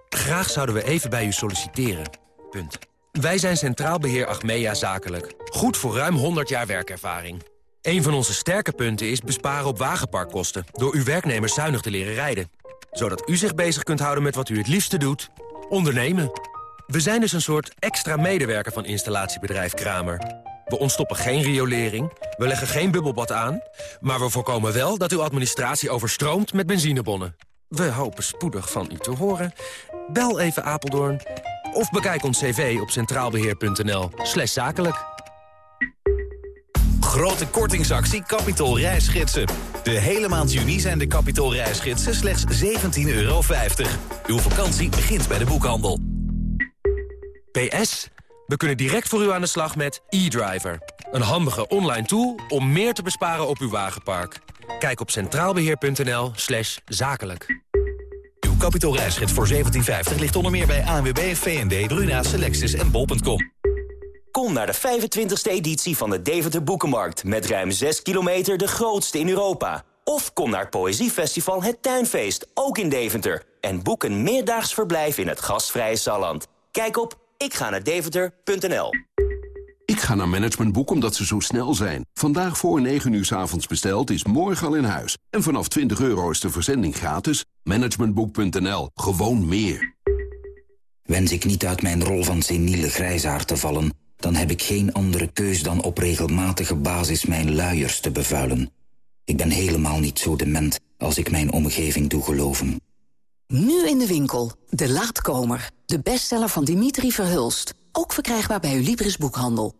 Graag zouden we even bij u solliciteren. Punt. Wij zijn Centraal Beheer Achmea Zakelijk. Goed voor ruim 100 jaar werkervaring. Een van onze sterke punten is besparen op wagenparkkosten... door uw werknemers zuinig te leren rijden. Zodat u zich bezig kunt houden met wat u het liefste doet. Ondernemen. We zijn dus een soort extra medewerker van installatiebedrijf Kramer. We ontstoppen geen riolering, we leggen geen bubbelbad aan... maar we voorkomen wel dat uw administratie overstroomt met benzinebonnen. We hopen spoedig van u te horen. Bel even Apeldoorn of bekijk ons cv op centraalbeheer.nl zakelijk. Grote kortingsactie Capitol reisgidsen. De hele maand juni zijn de Capitol reisgidsen slechts 17,50 euro. Uw vakantie begint bij de boekhandel. PS, we kunnen direct voor u aan de slag met e-driver. Een handige online tool om meer te besparen op uw wagenpark. Kijk op centraalbeheer.nl slash zakelijk. Uw kapitaalreisgids voor 1750 ligt onder meer bij ANWB, VND, Bruna, Selectis en Bol.com. Kom naar de 25e editie van de Deventer Boekenmarkt... met ruim 6 kilometer de grootste in Europa. Of kom naar het Poëziefestival Het Tuinfeest, ook in Deventer... en boek een meerdaags verblijf in het gastvrije Salland. Kijk op ik ga naar deventer.nl. Ik ga naar Managementboek omdat ze zo snel zijn. Vandaag voor 9 uur s avonds besteld is morgen al in huis. En vanaf 20 euro is de verzending gratis. Managementboek.nl. Gewoon meer. Wens ik niet uit mijn rol van seniele grijzaar te vallen... dan heb ik geen andere keus dan op regelmatige basis mijn luiers te bevuilen. Ik ben helemaal niet zo dement als ik mijn omgeving doe geloven. Nu in de winkel. De Laatkomer. De bestseller van Dimitri Verhulst. Ook verkrijgbaar bij uw Libris Boekhandel.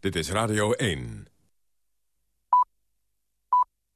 Dit is Radio 1.